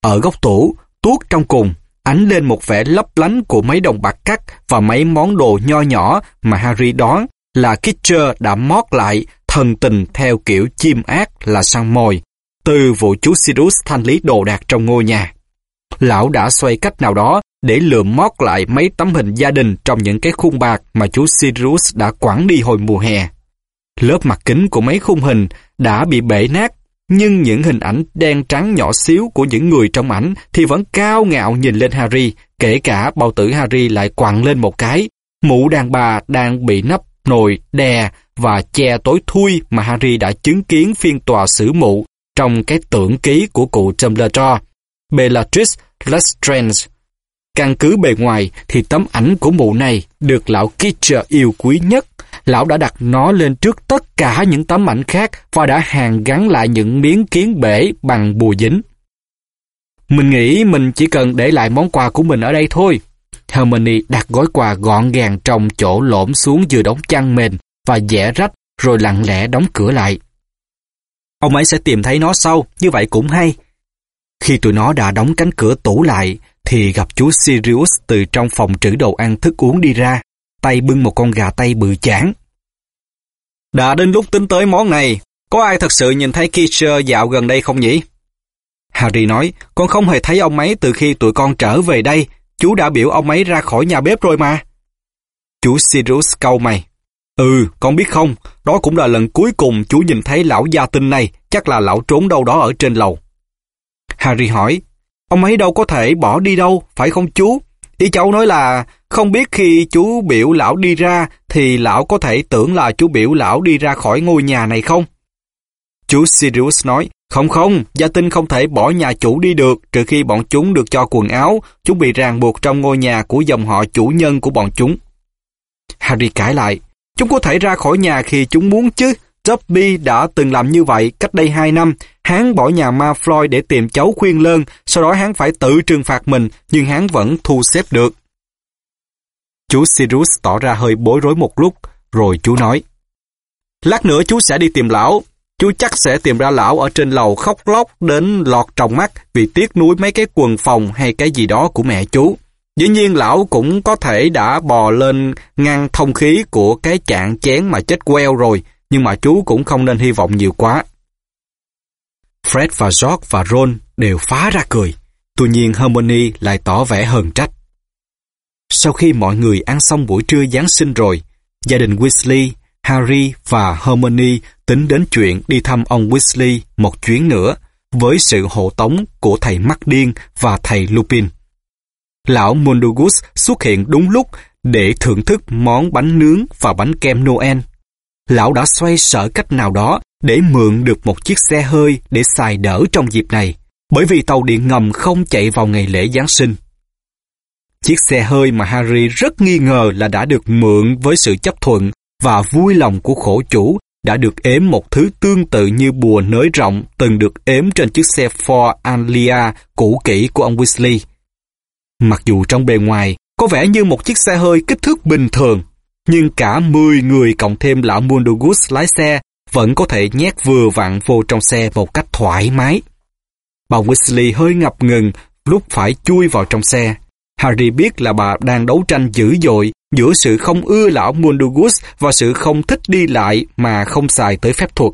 Ở góc tủ, tuốt trong cùng, ánh lên một vẻ lấp lánh của mấy đồng bạc cắt và mấy món đồ nho nhỏ mà Harry đoán là Kitcher đã mót lại thần tình theo kiểu chim ác là săn mồi, từ vụ chú Sirius thanh lý đồ đạc trong ngôi nhà. Lão đã xoay cách nào đó để lượm mót lại mấy tấm hình gia đình trong những cái khung bạc mà chú Sirius đã quẳng đi hồi mùa hè. Lớp mặt kính của mấy khung hình đã bị bể nát, nhưng những hình ảnh đen trắng nhỏ xíu của những người trong ảnh thì vẫn cao ngạo nhìn lên Harry, kể cả bao tử Harry lại quặn lên một cái. Mụ đàn bà đang bị nắp nồi đè và che tối thui mà Harry đã chứng kiến phiên tòa xử mụ trong cái tưởng ký của cụ Dumbledore, Bellatrix Lestrange. Căn cứ bề ngoài thì tấm ảnh của mụ này được lão Kitcher yêu quý nhất. Lão đã đặt nó lên trước tất cả những tấm ảnh khác và đã hàn gắn lại những miếng kiến bể bằng bùa dính. Mình nghĩ mình chỉ cần để lại món quà của mình ở đây thôi. Hermione đặt gói quà gọn gàng trong chỗ lõm xuống vừa đóng chăn mền và dẻ rách rồi lặng lẽ đóng cửa lại. Ông ấy sẽ tìm thấy nó sau, như vậy cũng hay. Khi tụi nó đã đóng cánh cửa tủ lại, thì gặp chú Sirius từ trong phòng trữ đồ ăn thức uống đi ra, tay bưng một con gà tây bự chán. Đã đến lúc tính tới món này, có ai thật sự nhìn thấy Kisher dạo gần đây không nhỉ? Harry nói, con không hề thấy ông ấy từ khi tụi con trở về đây, chú đã biểu ông ấy ra khỏi nhà bếp rồi mà. Chú Sirius câu mày. Ừ, con biết không, đó cũng là lần cuối cùng chú nhìn thấy lão gia tinh này, chắc là lão trốn đâu đó ở trên lầu. Harry hỏi, ông ấy đâu có thể bỏ đi đâu, phải không chú? Ý cháu nói là, không biết khi chú biểu lão đi ra, thì lão có thể tưởng là chú biểu lão đi ra khỏi ngôi nhà này không? Chú Sirius nói, không không, gia tinh không thể bỏ nhà chủ đi được trừ khi bọn chúng được cho quần áo, chúng bị ràng buộc trong ngôi nhà của dòng họ chủ nhân của bọn chúng. Harry cãi lại, chúng có thể ra khỏi nhà khi chúng muốn chứ. Dobby đã từng làm như vậy cách đây 2 năm. Hắn bỏ nhà ma Floyd để tìm cháu khuyên lơn, sau đó hắn phải tự trừng phạt mình, nhưng hắn vẫn thu xếp được. Chú Sirius tỏ ra hơi bối rối một lúc, rồi chú nói. Lát nữa chú sẽ đi tìm lão, Chú chắc sẽ tìm ra lão ở trên lầu khóc lóc đến lọt trong mắt vì tiếc nuối mấy cái quần phòng hay cái gì đó của mẹ chú. Dĩ nhiên lão cũng có thể đã bò lên ngăn thông khí của cái chạn chén mà chết queo rồi, nhưng mà chú cũng không nên hy vọng nhiều quá. Fred và George và Ron đều phá ra cười, tuy nhiên Hermione lại tỏ vẻ hờn trách. Sau khi mọi người ăn xong buổi trưa Giáng sinh rồi, gia đình Weasley Harry và Hermione tính đến chuyện đi thăm ông Weasley một chuyến nữa với sự hộ tống của thầy Mắt Điên và thầy Lupin. Lão Mundugus xuất hiện đúng lúc để thưởng thức món bánh nướng và bánh kem Noel. Lão đã xoay sở cách nào đó để mượn được một chiếc xe hơi để xài đỡ trong dịp này, bởi vì tàu điện ngầm không chạy vào ngày lễ Giáng sinh. Chiếc xe hơi mà Harry rất nghi ngờ là đã được mượn với sự chấp thuận và vui lòng của khổ chủ đã được ếm một thứ tương tự như bùa nới rộng từng được ếm trên chiếc xe Ford Anglia cũ kỹ của ông Weasley. Mặc dù trong bề ngoài có vẻ như một chiếc xe hơi kích thước bình thường, nhưng cả 10 người cộng thêm lão Mundugus lái xe vẫn có thể nhét vừa vặn vô trong xe một cách thoải mái. Bà Weasley hơi ngập ngừng lúc phải chui vào trong xe. Harry biết là bà đang đấu tranh dữ dội giữa sự không ưa lão Mundugus và sự không thích đi lại mà không xài tới phép thuật.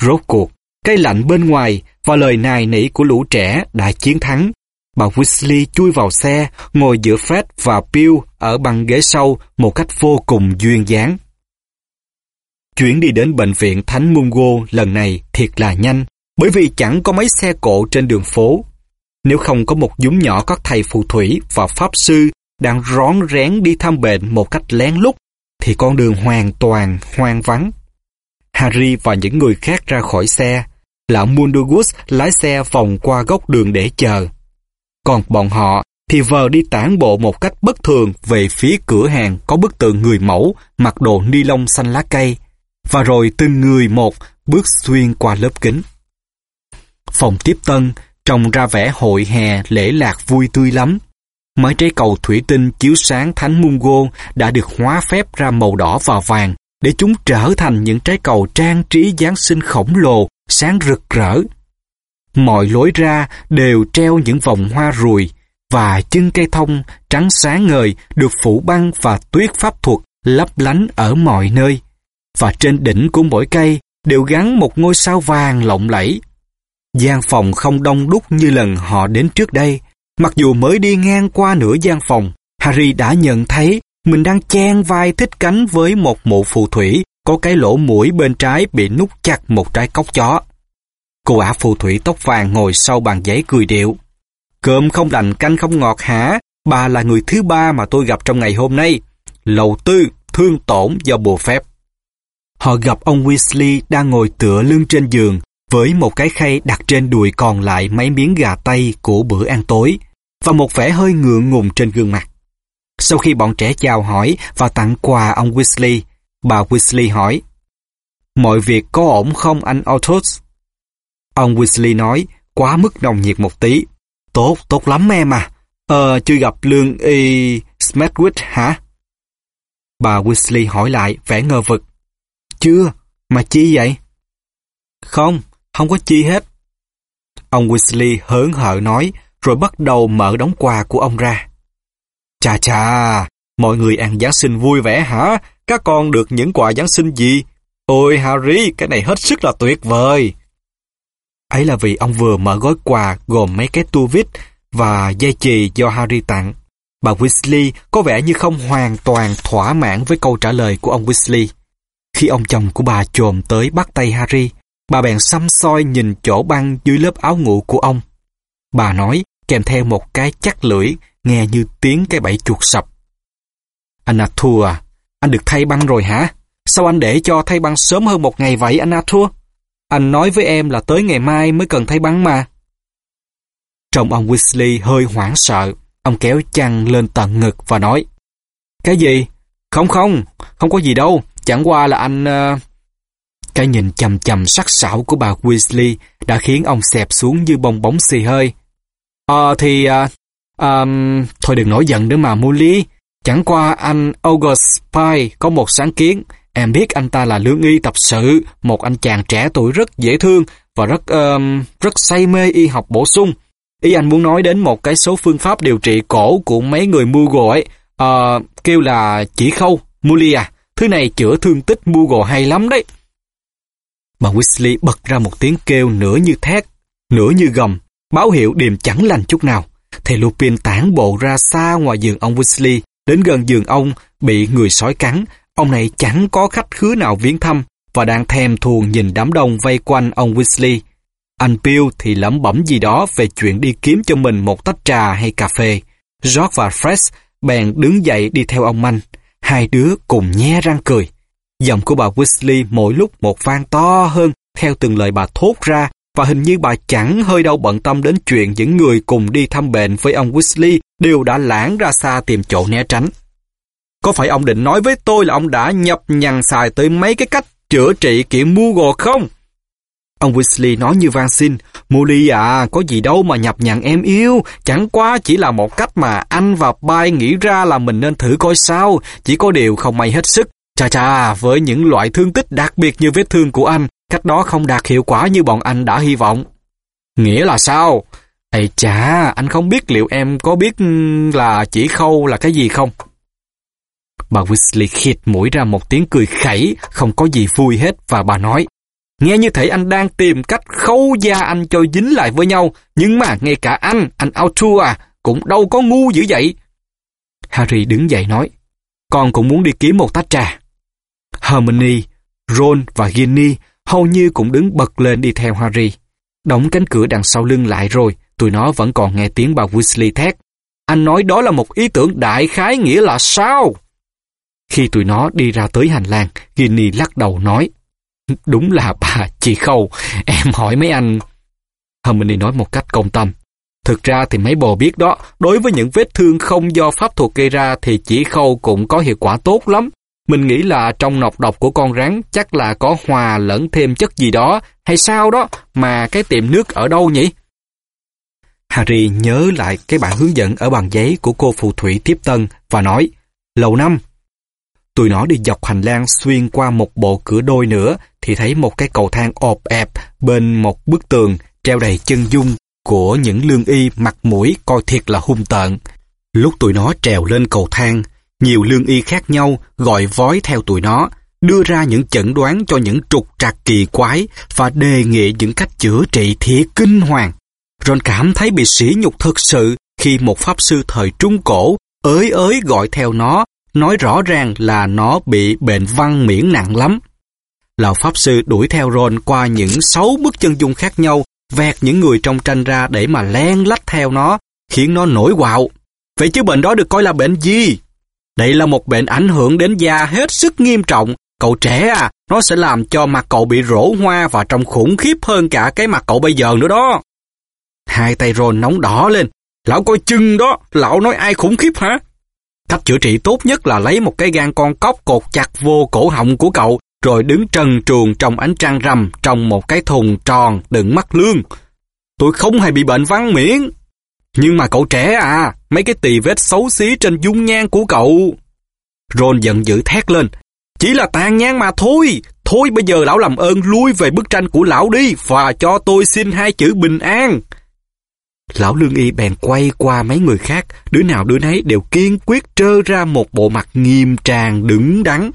Rốt cuộc, cái lạnh bên ngoài và lời nài nỉ của lũ trẻ đã chiến thắng. Bà Weasley chui vào xe, ngồi giữa Fred và Bill ở băng ghế sau một cách vô cùng duyên dáng. Chuyến đi đến bệnh viện Thánh Mungo lần này thiệt là nhanh, bởi vì chẳng có mấy xe cộ trên đường phố. Nếu không có một nhóm nhỏ các thầy phù thủy và pháp sư đang rón rén đi thăm bệnh một cách lén lút, thì con đường hoàn toàn hoang vắng. Harry và những người khác ra khỏi xe, lão Mundugus lái xe vòng qua góc đường để chờ. Còn bọn họ thì vờ đi tản bộ một cách bất thường về phía cửa hàng có bức tượng người mẫu mặc đồ ni lông xanh lá cây, và rồi từng người một bước xuyên qua lớp kính. Phòng tiếp tân trông ra vẻ hội hè lễ lạc vui tươi lắm. Mấy trái cầu thủy tinh chiếu sáng thánh Mungo đã được hóa phép ra màu đỏ và vàng để chúng trở thành những trái cầu trang trí Giáng sinh khổng lồ, sáng rực rỡ. Mọi lối ra đều treo những vòng hoa ruồi và chân cây thông trắng sáng ngời được phủ băng và tuyết pháp thuật lấp lánh ở mọi nơi. Và trên đỉnh của mỗi cây đều gắn một ngôi sao vàng lộng lẫy. gian phòng không đông đúc như lần họ đến trước đây. Mặc dù mới đi ngang qua nửa gian phòng, Harry đã nhận thấy mình đang chen vai thích cánh với một mụ phù thủy có cái lỗ mũi bên trái bị nút chặt một trái cốc chó. Cô ả phù thủy tóc vàng ngồi sau bàn giấy cười điệu. Cơm không lành canh không ngọt hả? Bà là người thứ ba mà tôi gặp trong ngày hôm nay. Lầu tư, thương tổn do bùa phép. Họ gặp ông Weasley đang ngồi tựa lưng trên giường với một cái khay đặt trên đùi còn lại mấy miếng gà tây của bữa ăn tối và một vẻ hơi ngượng ngùng trên gương mặt. Sau khi bọn trẻ chào hỏi và tặng quà ông Weasley, bà Weasley hỏi Mọi việc có ổn không anh Autos? Ông Weasley nói, quá mức nồng nhiệt một tí. Tốt, tốt lắm em à. Ờ, chưa gặp lương y Smedwick hả? Bà Weasley hỏi lại, vẻ ngờ vực. Chưa, mà chi vậy? Không, không có chi hết. Ông Weasley hớn hở nói, rồi bắt đầu mở đóng quà của ông ra. Chà chà, mọi người ăn Giáng sinh vui vẻ hả? Các con được những quà Giáng sinh gì? Ôi Harry, cái này hết sức là tuyệt vời. Ấy là vì ông vừa mở gói quà gồm mấy cái tu vít và dây chì do Harry tặng. Bà Weasley có vẻ như không hoàn toàn thỏa mãn với câu trả lời của ông Weasley. Khi ông chồng của bà trồm tới bắt tay Harry, bà bèn xăm soi nhìn chỗ băng dưới lớp áo ngủ của ông. Bà nói kèm theo một cái chắc lưỡi nghe như tiếng cái bẫy chuột sập. Anh Arthur à, anh được thay băng rồi hả? Sao anh để cho thay băng sớm hơn một ngày vậy anh Arthur? Anh nói với em là tới ngày mai mới cần thay băng mà. Trông ông Weasley hơi hoảng sợ, ông kéo chăn lên tận ngực và nói Cái gì? Không không, không có gì đâu, chẳng qua là anh... Uh... Cái nhìn chầm chầm sắc sảo của bà Weasley đã khiến ông xẹp xuống như bong bóng xì hơi. Ờ thì... Uh, um, thôi đừng nổi giận nữa mà Molly. Chẳng qua anh August Pye có một sáng kiến. Em biết anh ta là lương y tập sự, một anh chàng trẻ tuổi rất dễ thương và rất um, rất say mê y học bổ sung. Ý anh muốn nói đến một cái số phương pháp điều trị cổ của mấy người Mughal ấy, uh, kêu là chỉ khâu, Mulia. Thứ này chữa thương tích Google hay lắm đấy. Bà Weasley bật ra một tiếng kêu nửa như thét, nửa như gầm, báo hiệu điềm chẳng lành chút nào. Thầy Lupin tản bộ ra xa ngoài giường ông Weasley, đến gần giường ông, bị người sói cắn. Ông này chẳng có khách khứa nào viếng thăm, và đang thèm thuồng nhìn đám đông vây quanh ông Weasley. Anh Bill thì lẩm bẩm gì đó về chuyện đi kiếm cho mình một tách trà hay cà phê. George và Fred bèn đứng dậy đi theo ông Manh. Hai đứa cùng nhe răng cười. Giọng của bà Weasley mỗi lúc một vang to hơn, theo từng lời bà thốt ra, và hình như bà chẳng hơi đâu bận tâm đến chuyện những người cùng đi thăm bệnh với ông Weasley đều đã lãng ra xa tìm chỗ né tránh. Có phải ông định nói với tôi là ông đã nhập nhằn xài tới mấy cái cách chữa trị kiểu Moogle không? Ông Weasley nói như van xin, Molly à, có gì đâu mà nhập nhằn em yêu, chẳng qua chỉ là một cách mà anh và Bay nghĩ ra là mình nên thử coi sao, chỉ có điều không may hết sức. Chà chà, với những loại thương tích đặc biệt như vết thương của anh, cách đó không đạt hiệu quả như bọn anh đã hy vọng. Nghĩa là sao? Ây chà, anh không biết liệu em có biết ừ, là chỉ khâu là cái gì không? Bà Weasley khịt mũi ra một tiếng cười khẩy, không có gì vui hết và bà nói, Nghe như thể anh đang tìm cách khâu da anh cho dính lại với nhau, nhưng mà ngay cả anh, anh Arthur cũng đâu có ngu dữ vậy. Harry đứng dậy nói, con cũng muốn đi kiếm một tách trà. Hermione, Ron và Ginny hầu như cũng đứng bật lên đi theo Harry. Đóng cánh cửa đằng sau lưng lại rồi, tụi nó vẫn còn nghe tiếng bà Weasley thét. Anh nói đó là một ý tưởng đại khái nghĩa là sao? Khi tụi nó đi ra tới hành lang, Ginny lắc đầu nói. Đúng là bà, chị Khâu, em hỏi mấy anh... Hermione nói một cách công tâm. Thực ra thì mấy bồ biết đó, đối với những vết thương không do pháp thuật gây ra thì chỉ Khâu cũng có hiệu quả tốt lắm. Mình nghĩ là trong nọc độc của con rắn chắc là có hòa lẫn thêm chất gì đó, hay sao đó, mà cái tiệm nước ở đâu nhỉ? Harry nhớ lại cái bản hướng dẫn ở bàn giấy của cô phù thủy tiếp tân và nói, lầu năm. Tụi nó đi dọc hành lang xuyên qua một bộ cửa đôi nữa thì thấy một cái cầu thang ộp ẹp bên một bức tường treo đầy chân dung của những lương y mặt mũi coi thiệt là hung tợn. Lúc tụi nó trèo lên cầu thang, nhiều lương y khác nhau gọi vói theo tụi nó, đưa ra những chẩn đoán cho những trục trặc kỳ quái và đề nghị những cách chữa trị thiệt kinh hoàng. Ron cảm thấy bị sỉ nhục thật sự khi một pháp sư thời Trung Cổ ới ới gọi theo nó, nói rõ ràng là nó bị bệnh văn miễn nặng lắm. Lão pháp sư đuổi theo Ron qua những sáu bức chân dung khác nhau, vẹt những người trong tranh ra để mà len lách theo nó, khiến nó nổi quạo. Vậy chứ bệnh đó được coi là bệnh gì? Đây là một bệnh ảnh hưởng đến da hết sức nghiêm trọng. Cậu trẻ à, nó sẽ làm cho mặt cậu bị rỗ hoa và trông khủng khiếp hơn cả cái mặt cậu bây giờ nữa đó. Hai tay Ron nóng đỏ lên. Lão coi chừng đó, lão nói ai khủng khiếp hả? Cách chữa trị tốt nhất là lấy một cái gan con cóc cột chặt vô cổ họng của cậu, rồi đứng trần truồng trong ánh trăng rằm trong một cái thùng tròn đựng mắt lương. Tôi không hề bị bệnh vắng miệng. Nhưng mà cậu trẻ à, mấy cái tỳ vết xấu xí trên dung nhan của cậu. Ron giận dữ thét lên. Chỉ là tàn nhang mà thôi. Thôi bây giờ lão làm ơn lui về bức tranh của lão đi và cho tôi xin hai chữ bình an. Lão lương y bèn quay qua mấy người khác, đứa nào đứa nấy đều kiên quyết trơ ra một bộ mặt nghiêm tràng đứng đắn.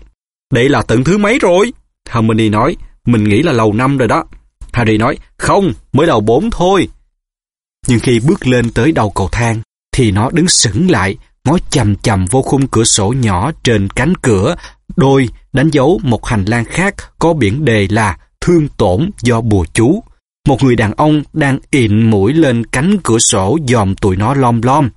Đây là tận thứ mấy rồi? Harmony nói, mình nghĩ là lầu năm rồi đó. Harry nói, không, mới đầu bốn thôi. Nhưng khi bước lên tới đầu cầu thang, thì nó đứng sững lại, ngó chầm chầm vô khung cửa sổ nhỏ trên cánh cửa, đôi đánh dấu một hành lang khác có biển đề là thương tổn do bùa chú. Một người đàn ông đang ịn mũi lên cánh cửa sổ dòm tụi nó lom lom.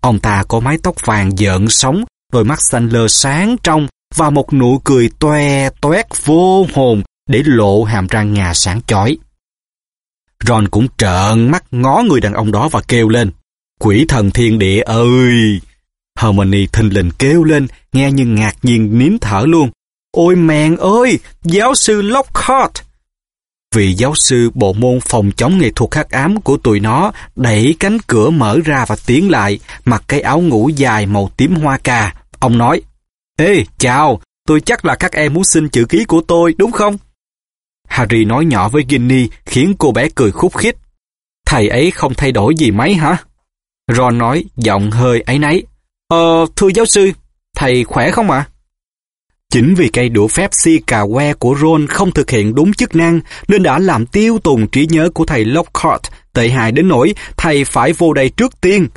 Ông ta có mái tóc vàng dợn sóng, đôi mắt xanh lơ sáng trong và một nụ cười toe toét vô hồn để lộ hàm răng ngà sáng chói. Ron cũng trợn mắt ngó người đàn ông đó và kêu lên. Quỷ thần thiên địa ơi! harmony thình lình kêu lên, nghe như ngạc nhiên nín thở luôn. Ôi mèn ơi! Giáo sư Lockhart! Vị giáo sư bộ môn phòng chống nghệ thuật khắc ám của tụi nó đẩy cánh cửa mở ra và tiến lại, mặc cái áo ngủ dài màu tím hoa cà. Ông nói, Ê, chào, tôi chắc là các em muốn xin chữ ký của tôi, đúng không? Harry nói nhỏ với Ginny khiến cô bé cười khúc khích. Thầy ấy không thay đổi gì mấy hả? Ron nói giọng hơi ấy nấy. Ờ, thưa giáo sư, thầy khỏe không ạ? Chính vì cây đũa phép si cà que của Ron không thực hiện đúng chức năng nên đã làm tiêu tùng trí nhớ của thầy Lockhart tệ hại đến nỗi thầy phải vô đây trước tiên.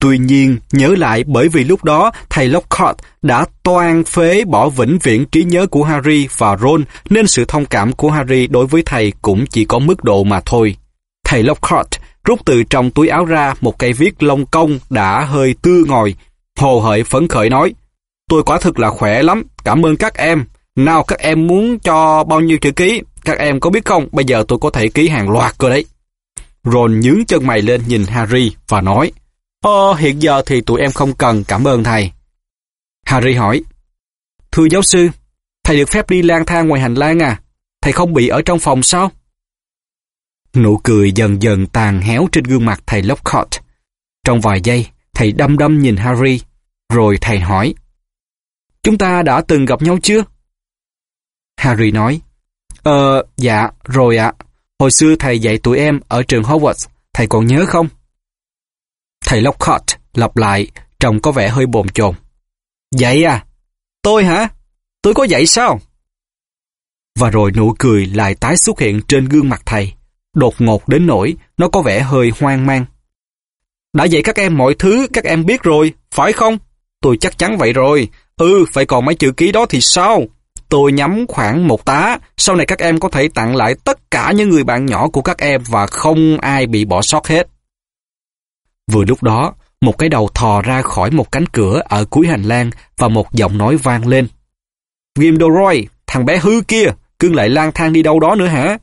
Tuy nhiên, nhớ lại bởi vì lúc đó thầy Lockhart đã toan phế bỏ vĩnh viễn trí nhớ của Harry và Ron nên sự thông cảm của Harry đối với thầy cũng chỉ có mức độ mà thôi. Thầy Lockhart rút từ trong túi áo ra một cây viết lông công đã hơi tư ngồi. Hồ hởi phấn khởi nói, tôi quả thực là khỏe lắm, cảm ơn các em. Nào các em muốn cho bao nhiêu chữ ký? Các em có biết không, bây giờ tôi có thể ký hàng loạt cơ đấy. Ron nhướng chân mày lên nhìn Harry và nói, Ờ, hiện giờ thì tụi em không cần, cảm ơn thầy. Harry hỏi, Thưa giáo sư, thầy được phép đi lang thang ngoài hành lang à? Thầy không bị ở trong phòng sao? Nụ cười dần dần tàn héo trên gương mặt thầy Lockhart. Trong vài giây, thầy đăm đăm nhìn Harry, rồi thầy hỏi, Chúng ta đã từng gặp nhau chưa? Harry nói, Ờ, dạ, rồi ạ. Hồi xưa thầy dạy tụi em ở trường Hogwarts, thầy còn nhớ không? Thầy Lockhart lặp lại, trông có vẻ hơi bồn chồn. dạy à? tôi hả? Tôi có dạy sao? Và rồi nụ cười lại tái xuất hiện trên gương mặt thầy. Đột ngột đến nỗi nó có vẻ hơi hoang mang. Đã dạy các em mọi thứ các em biết rồi, phải không? Tôi chắc chắn vậy rồi. Ừ, vậy còn mấy chữ ký đó thì sao? Tôi nhắm khoảng một tá, sau này các em có thể tặng lại tất cả những người bạn nhỏ của các em và không ai bị bỏ sót hết. Vừa lúc đó, một cái đầu thò ra khỏi một cánh cửa ở cuối hành lang và một giọng nói vang lên. Gimdoroy, thằng bé hư kia, cưng lại lang thang đi đâu đó nữa hả?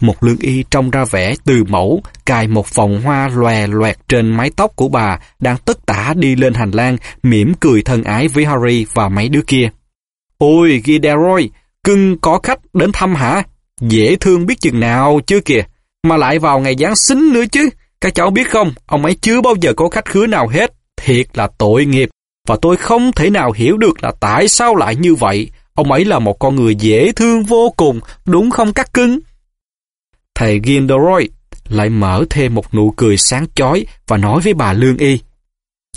Một lương y trông ra vẻ từ mẫu, cài một vòng hoa lòe loẹt trên mái tóc của bà, đang tất tả đi lên hành lang, mỉm cười thân ái với Harry và mấy đứa kia. Ôi, Gilderoy, cưng có khách đến thăm hả? Dễ thương biết chừng nào chứ kìa, mà lại vào ngày Giáng sinh nữa chứ. Các cháu biết không, ông ấy chưa bao giờ có khách khứa nào hết. Thiệt là tội nghiệp. Và tôi không thể nào hiểu được là tại sao lại như vậy. Ông ấy là một con người dễ thương vô cùng, đúng không các cưng? Thầy Gilderoy lại mở thêm một nụ cười sáng chói và nói với bà Lương Y.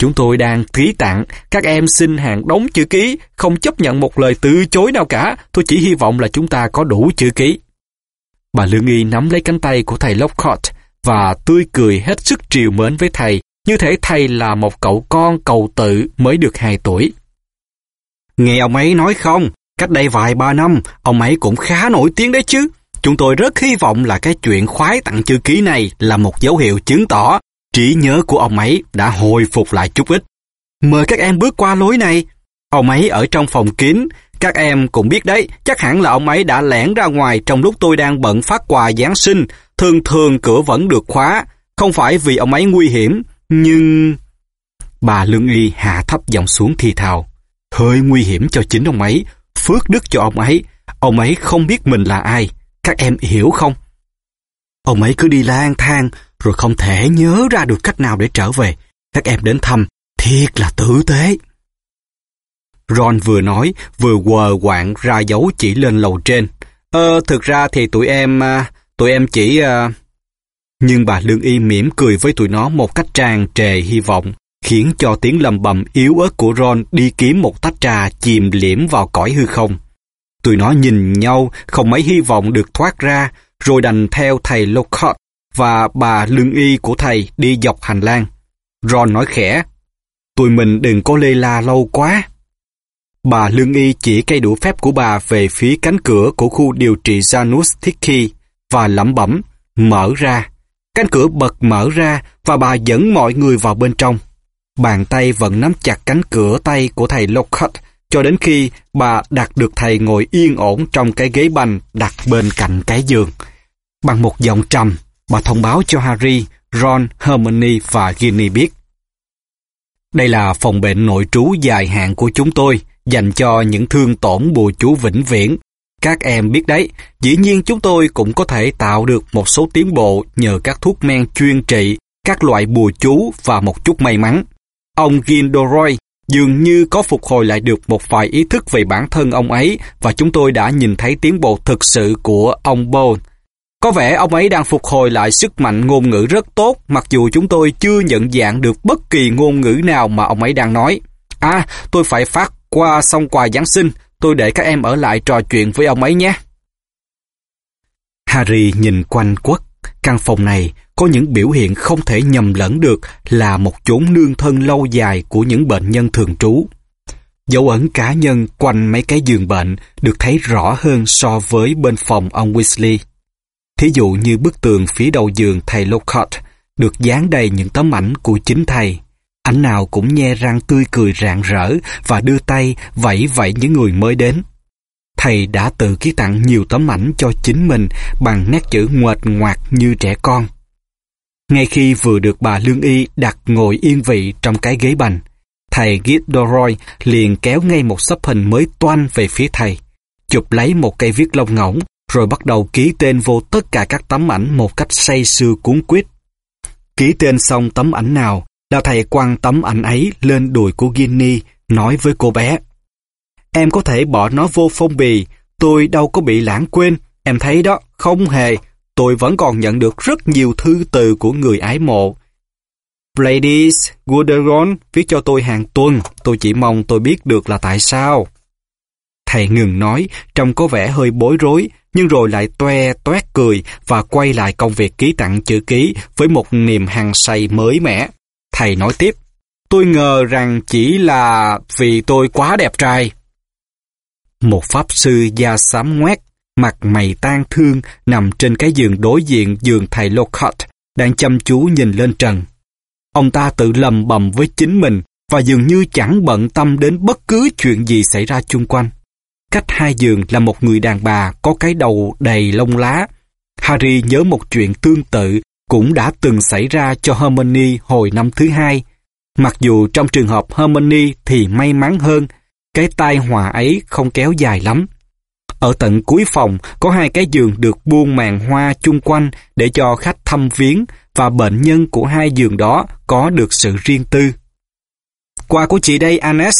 Chúng tôi đang ký tặng, các em xin hàng đóng chữ ký, không chấp nhận một lời từ chối nào cả. Tôi chỉ hy vọng là chúng ta có đủ chữ ký. Bà Lương Y nắm lấy cánh tay của thầy Lockhart và tươi cười hết sức triều mến với thầy, như thể thầy là một cậu con cầu tự mới được 2 tuổi. Nghe ông ấy nói không, cách đây vài ba năm, ông ấy cũng khá nổi tiếng đấy chứ. Chúng tôi rất hy vọng là cái chuyện khoái tặng chữ ký này là một dấu hiệu chứng tỏ trí nhớ của ông ấy đã hồi phục lại chút ít. Mời các em bước qua lối này. Ông ấy ở trong phòng kín, các em cũng biết đấy, chắc hẳn là ông ấy đã lẻn ra ngoài trong lúc tôi đang bận phát quà Giáng sinh. Thường thường cửa vẫn được khóa, không phải vì ông ấy nguy hiểm, nhưng... Bà Lương Y hạ thấp giọng xuống thì thào. Hơi nguy hiểm cho chính ông ấy, phước đức cho ông ấy. Ông ấy không biết mình là ai. Các em hiểu không? Ông ấy cứ đi lang thang, rồi không thể nhớ ra được cách nào để trở về. Các em đến thăm, thiệt là tử tế. Ron vừa nói, vừa quờ quạng ra dấu chỉ lên lầu trên. Ờ, thực ra thì tụi em, à, tụi em chỉ... À. Nhưng bà Lương Y mỉm cười với tụi nó một cách tràn trề hy vọng, khiến cho tiếng lầm bầm yếu ớt của Ron đi kiếm một tách trà chìm liễm vào cõi hư không. Tụi nó nhìn nhau, không mấy hy vọng được thoát ra, rồi đành theo thầy Lockhart và bà lương y của thầy đi dọc hành lang. Ron nói khẽ, tụi mình đừng có lê la lâu quá. Bà lương y chỉ cây đũa phép của bà về phía cánh cửa của khu điều trị Janus Tiki và lẩm bẩm, mở ra. Cánh cửa bật mở ra và bà dẫn mọi người vào bên trong. Bàn tay vẫn nắm chặt cánh cửa tay của thầy Lockhart cho đến khi bà đặt được thầy ngồi yên ổn trong cái ghế bành đặt bên cạnh cái giường. Bằng một giọng trầm, bà thông báo cho Harry, Ron, Hermione và Ginny biết. Đây là phòng bệnh nội trú dài hạn của chúng tôi, dành cho những thương tổn bùa chú vĩnh viễn. Các em biết đấy, dĩ nhiên chúng tôi cũng có thể tạo được một số tiến bộ nhờ các thuốc men chuyên trị, các loại bùa chú và một chút may mắn. Ông Gilderoy dường như có phục hồi lại được một vài ý thức về bản thân ông ấy và chúng tôi đã nhìn thấy tiến bộ thực sự của ông Bone. Có vẻ ông ấy đang phục hồi lại sức mạnh ngôn ngữ rất tốt mặc dù chúng tôi chưa nhận dạng được bất kỳ ngôn ngữ nào mà ông ấy đang nói. À, tôi phải phát qua xong quà Giáng sinh, tôi để các em ở lại trò chuyện với ông ấy nhé. Harry nhìn quanh quất, căn phòng này có những biểu hiện không thể nhầm lẫn được là một chốn nương thân lâu dài của những bệnh nhân thường trú. Dấu ấn cá nhân quanh mấy cái giường bệnh được thấy rõ hơn so với bên phòng ông Weasley. Thí dụ như bức tường phía đầu giường thầy Lockhart được dán đầy những tấm ảnh của chính thầy. Ảnh nào cũng nhe răng tươi cười rạng rỡ và đưa tay vẫy vẫy những người mới đến. Thầy đã tự ký tặng nhiều tấm ảnh cho chính mình bằng nét chữ nguệch ngoạc như trẻ con. Ngay khi vừa được bà Lương Y đặt ngồi yên vị trong cái ghế bành, thầy Gilderoy liền kéo ngay một sấp hình mới toan về phía thầy, chụp lấy một cây viết lông ngỗng, rồi bắt đầu ký tên vô tất cả các tấm ảnh một cách say sưa cuốn quýt. Ký tên xong tấm ảnh nào, là thầy quăng tấm ảnh ấy lên đùi của Ginny, nói với cô bé. Em có thể bỏ nó vô phong bì, tôi đâu có bị lãng quên, em thấy đó, không hề, tôi vẫn còn nhận được rất nhiều thư từ của người ái mộ. Ladies, Gooderon viết cho tôi hàng tuần, tôi chỉ mong tôi biết được là tại sao. Thầy ngừng nói, trông có vẻ hơi bối rối, nhưng rồi lại toe toét cười và quay lại công việc ký tặng chữ ký với một niềm hăng say mới mẻ. Thầy nói tiếp, tôi ngờ rằng chỉ là vì tôi quá đẹp trai. Một pháp sư da xám ngoét, mặt mày tan thương nằm trên cái giường đối diện giường thầy Lockhart, đang chăm chú nhìn lên trần. Ông ta tự lầm bầm với chính mình và dường như chẳng bận tâm đến bất cứ chuyện gì xảy ra chung quanh. Cách hai giường là một người đàn bà có cái đầu đầy lông lá. Harry nhớ một chuyện tương tự cũng đã từng xảy ra cho Hermione hồi năm thứ hai. Mặc dù trong trường hợp Hermione thì may mắn hơn, cái tai họa ấy không kéo dài lắm. Ở tận cuối phòng có hai cái giường được buông màn hoa chung quanh để cho khách thăm viếng và bệnh nhân của hai giường đó có được sự riêng tư. Quà của chị đây Anes.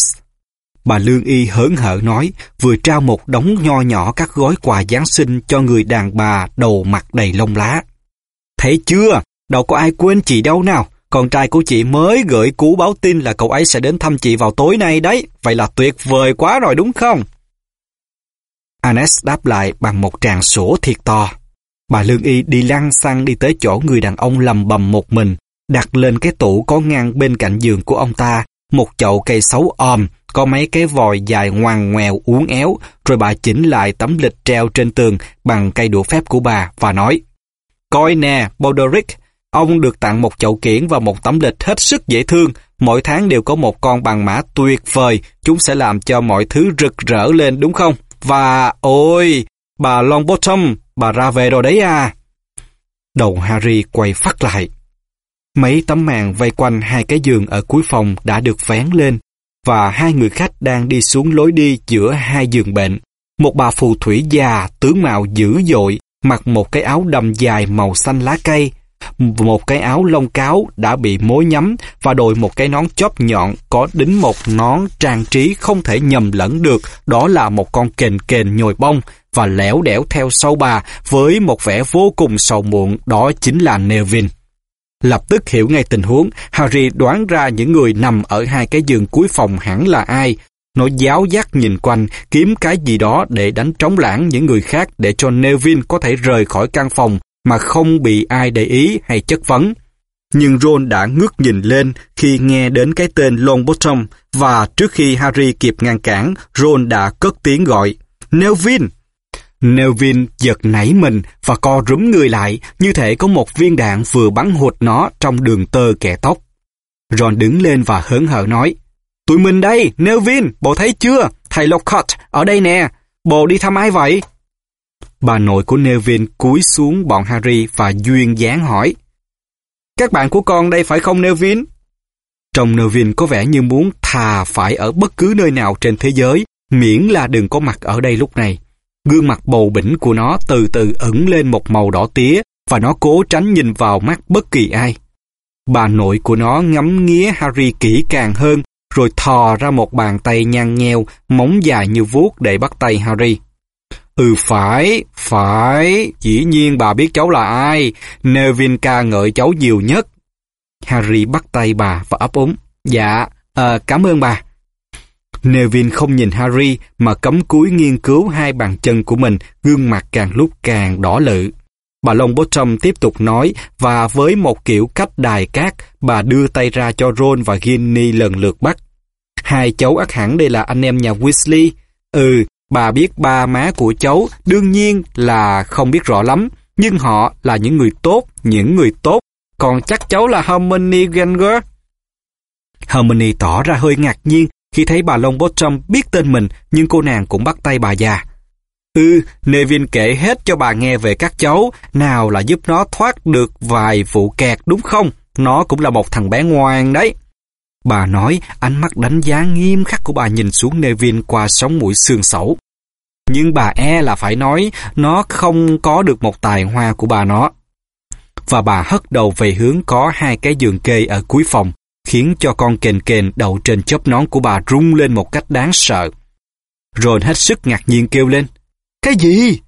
Bà Lương Y hớn hở nói, vừa trao một đống nho nhỏ các gói quà Giáng sinh cho người đàn bà đầu mặt đầy lông lá. Thấy chưa, đâu có ai quên chị đâu nào. Con trai của chị mới gửi cú báo tin là cậu ấy sẽ đến thăm chị vào tối nay đấy. Vậy là tuyệt vời quá rồi đúng không? Anes đáp lại bằng một tràng sổ thiệt to. Bà Lương Y đi lăn xăng đi tới chỗ người đàn ông lầm bầm một mình, đặt lên cái tủ có ngang bên cạnh giường của ông ta, một chậu cây xấu om, có mấy cái vòi dài ngoằn ngoèo uốn éo, rồi bà chỉnh lại tấm lịch treo trên tường bằng cây đũa phép của bà và nói Coi nè, Boderick, ông được tặng một chậu kiển và một tấm lịch hết sức dễ thương, mỗi tháng đều có một con bằng mã tuyệt vời, chúng sẽ làm cho mọi thứ rực rỡ lên đúng không? Và, ôi, bà Longbottom, bà ra về rồi đấy à. Đầu Harry quay phát lại. Mấy tấm màn vây quanh hai cái giường ở cuối phòng đã được vén lên, và hai người khách đang đi xuống lối đi giữa hai giường bệnh. Một bà phù thủy già, tướng mạo dữ dội, mặc một cái áo đầm dài màu xanh lá cây, một cái áo lông cáo đã bị mối nhắm và đội một cái nón chóp nhọn có đính một nón trang trí không thể nhầm lẫn được, đó là một con kền kền nhồi bông và lẻo đẻo theo sau bà với một vẻ vô cùng sầu muộn, đó chính là Neville. Lập tức hiểu ngay tình huống, Harry đoán ra những người nằm ở hai cái giường cuối phòng hẳn là ai. Nó giáo giác nhìn quanh, kiếm cái gì đó để đánh trống lãng những người khác để cho Neville có thể rời khỏi căn phòng mà không bị ai để ý hay chất vấn. Nhưng Ron đã ngước nhìn lên khi nghe đến cái tên Longbottom và trước khi Harry kịp ngăn cản, Ron đã cất tiếng gọi Neville! Neville giật nảy mình và co rúm người lại như thể có một viên đạn vừa bắn hụt nó trong đường tơ kẻ tóc. Ron đứng lên và hớn hở nói Tụi mình đây, Neville, bộ thấy chưa? Thầy Lockhart, ở đây nè. Bộ đi thăm ai vậy? Bà nội của Nevin cúi xuống bọn Harry và duyên dáng hỏi. Các bạn của con đây phải không Nevin? Trông Nevin có vẻ như muốn thà phải ở bất cứ nơi nào trên thế giới, miễn là đừng có mặt ở đây lúc này. Gương mặt bầu bỉnh của nó từ từ ẩn lên một màu đỏ tía và nó cố tránh nhìn vào mắt bất kỳ ai. Bà nội của nó ngắm nghía Harry kỹ càng hơn rồi thò ra một bàn tay nhăn nheo, móng dài như vuốt để bắt tay Harry. Ừ phải, phải, dĩ nhiên bà biết cháu là ai, Nevin ca ngợi cháu nhiều nhất. Harry bắt tay bà và ấp úng. Dạ, à, cảm ơn bà. Nevin không nhìn Harry mà cấm cúi nghiên cứu hai bàn chân của mình, gương mặt càng lúc càng đỏ lự. Bà Longbottom tiếp tục nói và với một kiểu cách đài cát, bà đưa tay ra cho Ron và Ginny lần lượt bắt. Hai cháu ắt hẳn đây là anh em nhà Weasley. Ừ, bà biết ba má của cháu đương nhiên là không biết rõ lắm, nhưng họ là những người tốt, những người tốt. Còn chắc cháu là harmony ganger harmony tỏ ra hơi ngạc nhiên khi thấy bà Longbottom biết tên mình, nhưng cô nàng cũng bắt tay bà già. Ừ, Nevin kể hết cho bà nghe về các cháu, nào là giúp nó thoát được vài vụ kẹt đúng không? Nó cũng là một thằng bé ngoan đấy. Bà nói ánh mắt đánh giá nghiêm khắc của bà nhìn xuống Nevin qua sóng mũi xương sẩu. Nhưng bà e là phải nói nó không có được một tài hoa của bà nó. Và bà hất đầu về hướng có hai cái giường kê ở cuối phòng khiến cho con kền kền đậu trên chóp nón của bà rung lên một cách đáng sợ. Rồi hết sức ngạc nhiên kêu lên. Cái gì?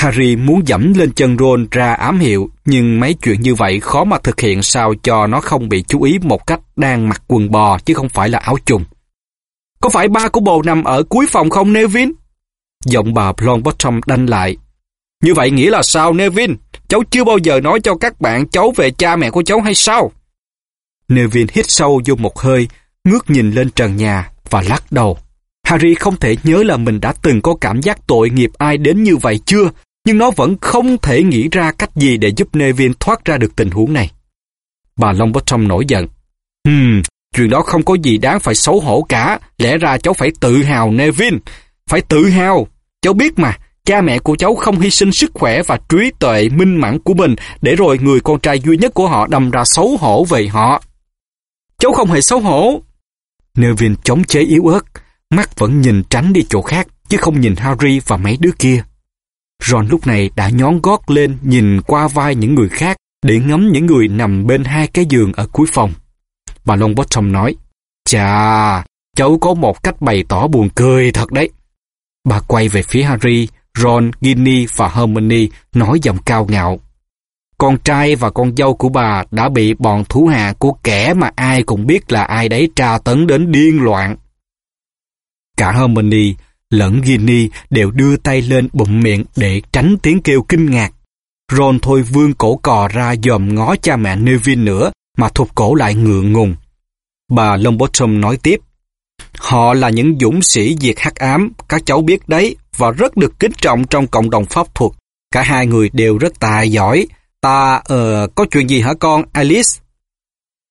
Harry muốn dẫm lên chân Ron ra ám hiệu, nhưng mấy chuyện như vậy khó mà thực hiện sao cho nó không bị chú ý một cách đang mặc quần bò chứ không phải là áo trùng. Có phải ba của bồ nằm ở cuối phòng không Nevin? Giọng bà Longbottom đanh lại. Như vậy nghĩa là sao Nevin? Cháu chưa bao giờ nói cho các bạn cháu về cha mẹ của cháu hay sao? Nevin hít sâu vô một hơi, ngước nhìn lên trần nhà và lắc đầu. Harry không thể nhớ là mình đã từng có cảm giác tội nghiệp ai đến như vậy chưa, nhưng nó vẫn không thể nghĩ ra cách gì để giúp Nevin thoát ra được tình huống này. Bà Longbottom nổi giận. Hmm, chuyện đó không có gì đáng phải xấu hổ cả, lẽ ra cháu phải tự hào Nevin. Phải tự hào, cháu biết mà, cha mẹ của cháu không hy sinh sức khỏe và trí tuệ minh mẫn của mình để rồi người con trai duy nhất của họ đâm ra xấu hổ về họ. Cháu không hề xấu hổ. Nevin chống chế yếu ớt, mắt vẫn nhìn tránh đi chỗ khác, chứ không nhìn Harry và mấy đứa kia. Ron lúc này đã nhón gót lên nhìn qua vai những người khác để ngắm những người nằm bên hai cái giường ở cuối phòng. Bà Longbottom nói, Chà, cháu có một cách bày tỏ buồn cười thật đấy. Bà quay về phía Harry, Ron, Ginny và Hermione nói giọng cao ngạo. Con trai và con dâu của bà đã bị bọn thú hạ của kẻ mà ai cũng biết là ai đấy tra tấn đến điên loạn. Cả Hermione lẫn Ginny đều đưa tay lên bụng miệng để tránh tiếng kêu kinh ngạc. Ron thôi vương cổ cò ra dòm ngó cha mẹ Neville nữa mà thụt cổ lại ngượng ngùng. Bà Longbottom nói tiếp, Họ là những dũng sĩ diệt hắc ám, các cháu biết đấy, và rất được kính trọng trong cộng đồng pháp thuật. Cả hai người đều rất tài giỏi. Ta, ờ, có chuyện gì hả con, Alice?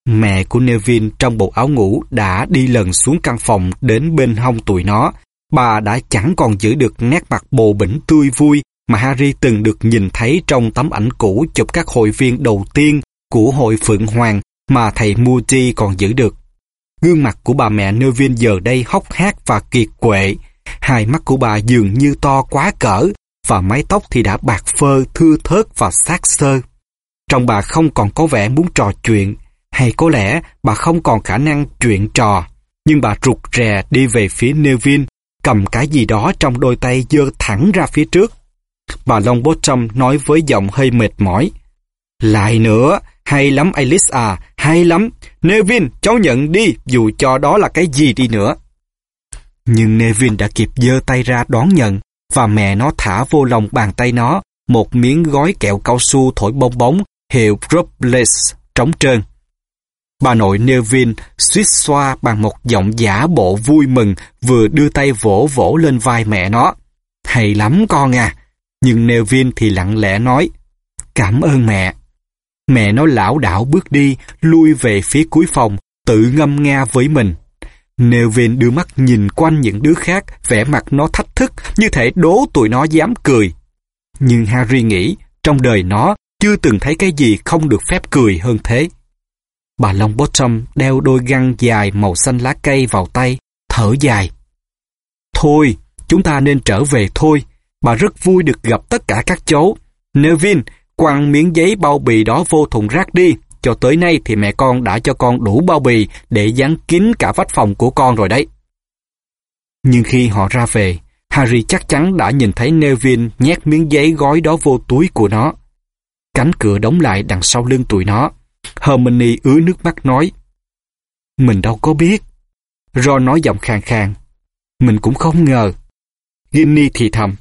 Mẹ của nevin trong bộ áo ngủ đã đi lần xuống căn phòng đến bên hông tụi nó. Bà đã chẳng còn giữ được nét mặt bồ bỉnh tươi vui mà Harry từng được nhìn thấy trong tấm ảnh cũ chụp các hội viên đầu tiên của hội Phượng Hoàng mà thầy Moody còn giữ được. Gương mặt của bà mẹ Neville giờ đây hốc hác và kiệt quệ. Hai mắt của bà dường như to quá cỡ và mái tóc thì đã bạc phơ, thưa thớt và xác sơ. Trong bà không còn có vẻ muốn trò chuyện, hay có lẽ bà không còn khả năng chuyện trò. Nhưng bà rụt rè đi về phía Neville, cầm cái gì đó trong đôi tay dơ thẳng ra phía trước. Bà Longbottom nói với giọng hơi mệt mỏi. Lại nữa, hay lắm Alice à, hay lắm. Nevin, cháu nhận đi, dù cho đó là cái gì đi nữa. Nhưng Nevin đã kịp giơ tay ra đón nhận, và mẹ nó thả vô lòng bàn tay nó một miếng gói kẹo cao su thổi bong bóng hiệu Dropless trống trơn. Bà nội Nevin suýt xoa bằng một giọng giả bộ vui mừng vừa đưa tay vỗ vỗ lên vai mẹ nó. Hay lắm con à! Nhưng Nevin thì lặng lẽ nói, cảm ơn mẹ. Mẹ nó lão đảo bước đi, lui về phía cuối phòng, tự ngâm nga với mình. Nevin đưa mắt nhìn quanh những đứa khác, vẻ mặt nó thách thức, như thể đố tụi nó dám cười. Nhưng Harry nghĩ, trong đời nó chưa từng thấy cái gì không được phép cười hơn thế. Bà Long Bottom đeo đôi găng dài màu xanh lá cây vào tay, thở dài. Thôi, chúng ta nên trở về thôi. Bà rất vui được gặp tất cả các cháu. Nevin, quăng miếng giấy bao bì đó vô thùng rác đi. Cho tới nay thì mẹ con đã cho con đủ bao bì để dán kín cả vách phòng của con rồi đấy. Nhưng khi họ ra về, Harry chắc chắn đã nhìn thấy Neville nhét miếng giấy gói đó vô túi của nó. Cánh cửa đóng lại đằng sau lưng tụi nó. Hermione ứa nước mắt nói. Mình đâu có biết. Ron nói giọng khàn khàn. Mình cũng không ngờ. Ginny thì thầm.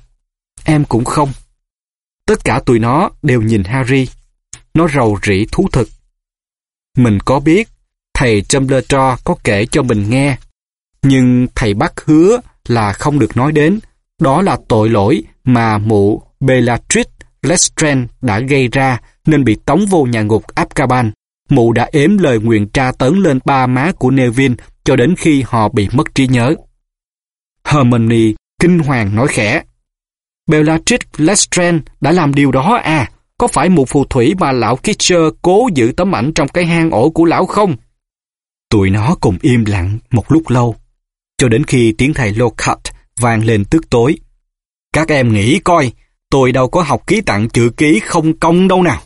Em cũng không. Tất cả tụi nó đều nhìn Harry. Nó rầu rĩ thú thực. Mình có biết, thầy Dumbledore có kể cho mình nghe. Nhưng thầy bắt hứa là không được nói đến. Đó là tội lỗi mà mụ Bellatrix Lestrange đã gây ra nên bị tống vô nhà ngục Azkaban. Mụ đã ếm lời nguyện tra tấn lên ba má của Neville cho đến khi họ bị mất trí nhớ. Hermione kinh hoàng nói khẽ. Bellatrix Lestrange đã làm điều đó à? Có phải một phù thủy mà lão Kitcher cố giữ tấm ảnh trong cái hang ổ của lão không? Tụi nó cùng im lặng một lúc lâu, cho đến khi tiếng thầy Lockhart vang lên tức tối. Các em nghĩ coi, tôi đâu có học ký tặng chữ ký không công đâu nào.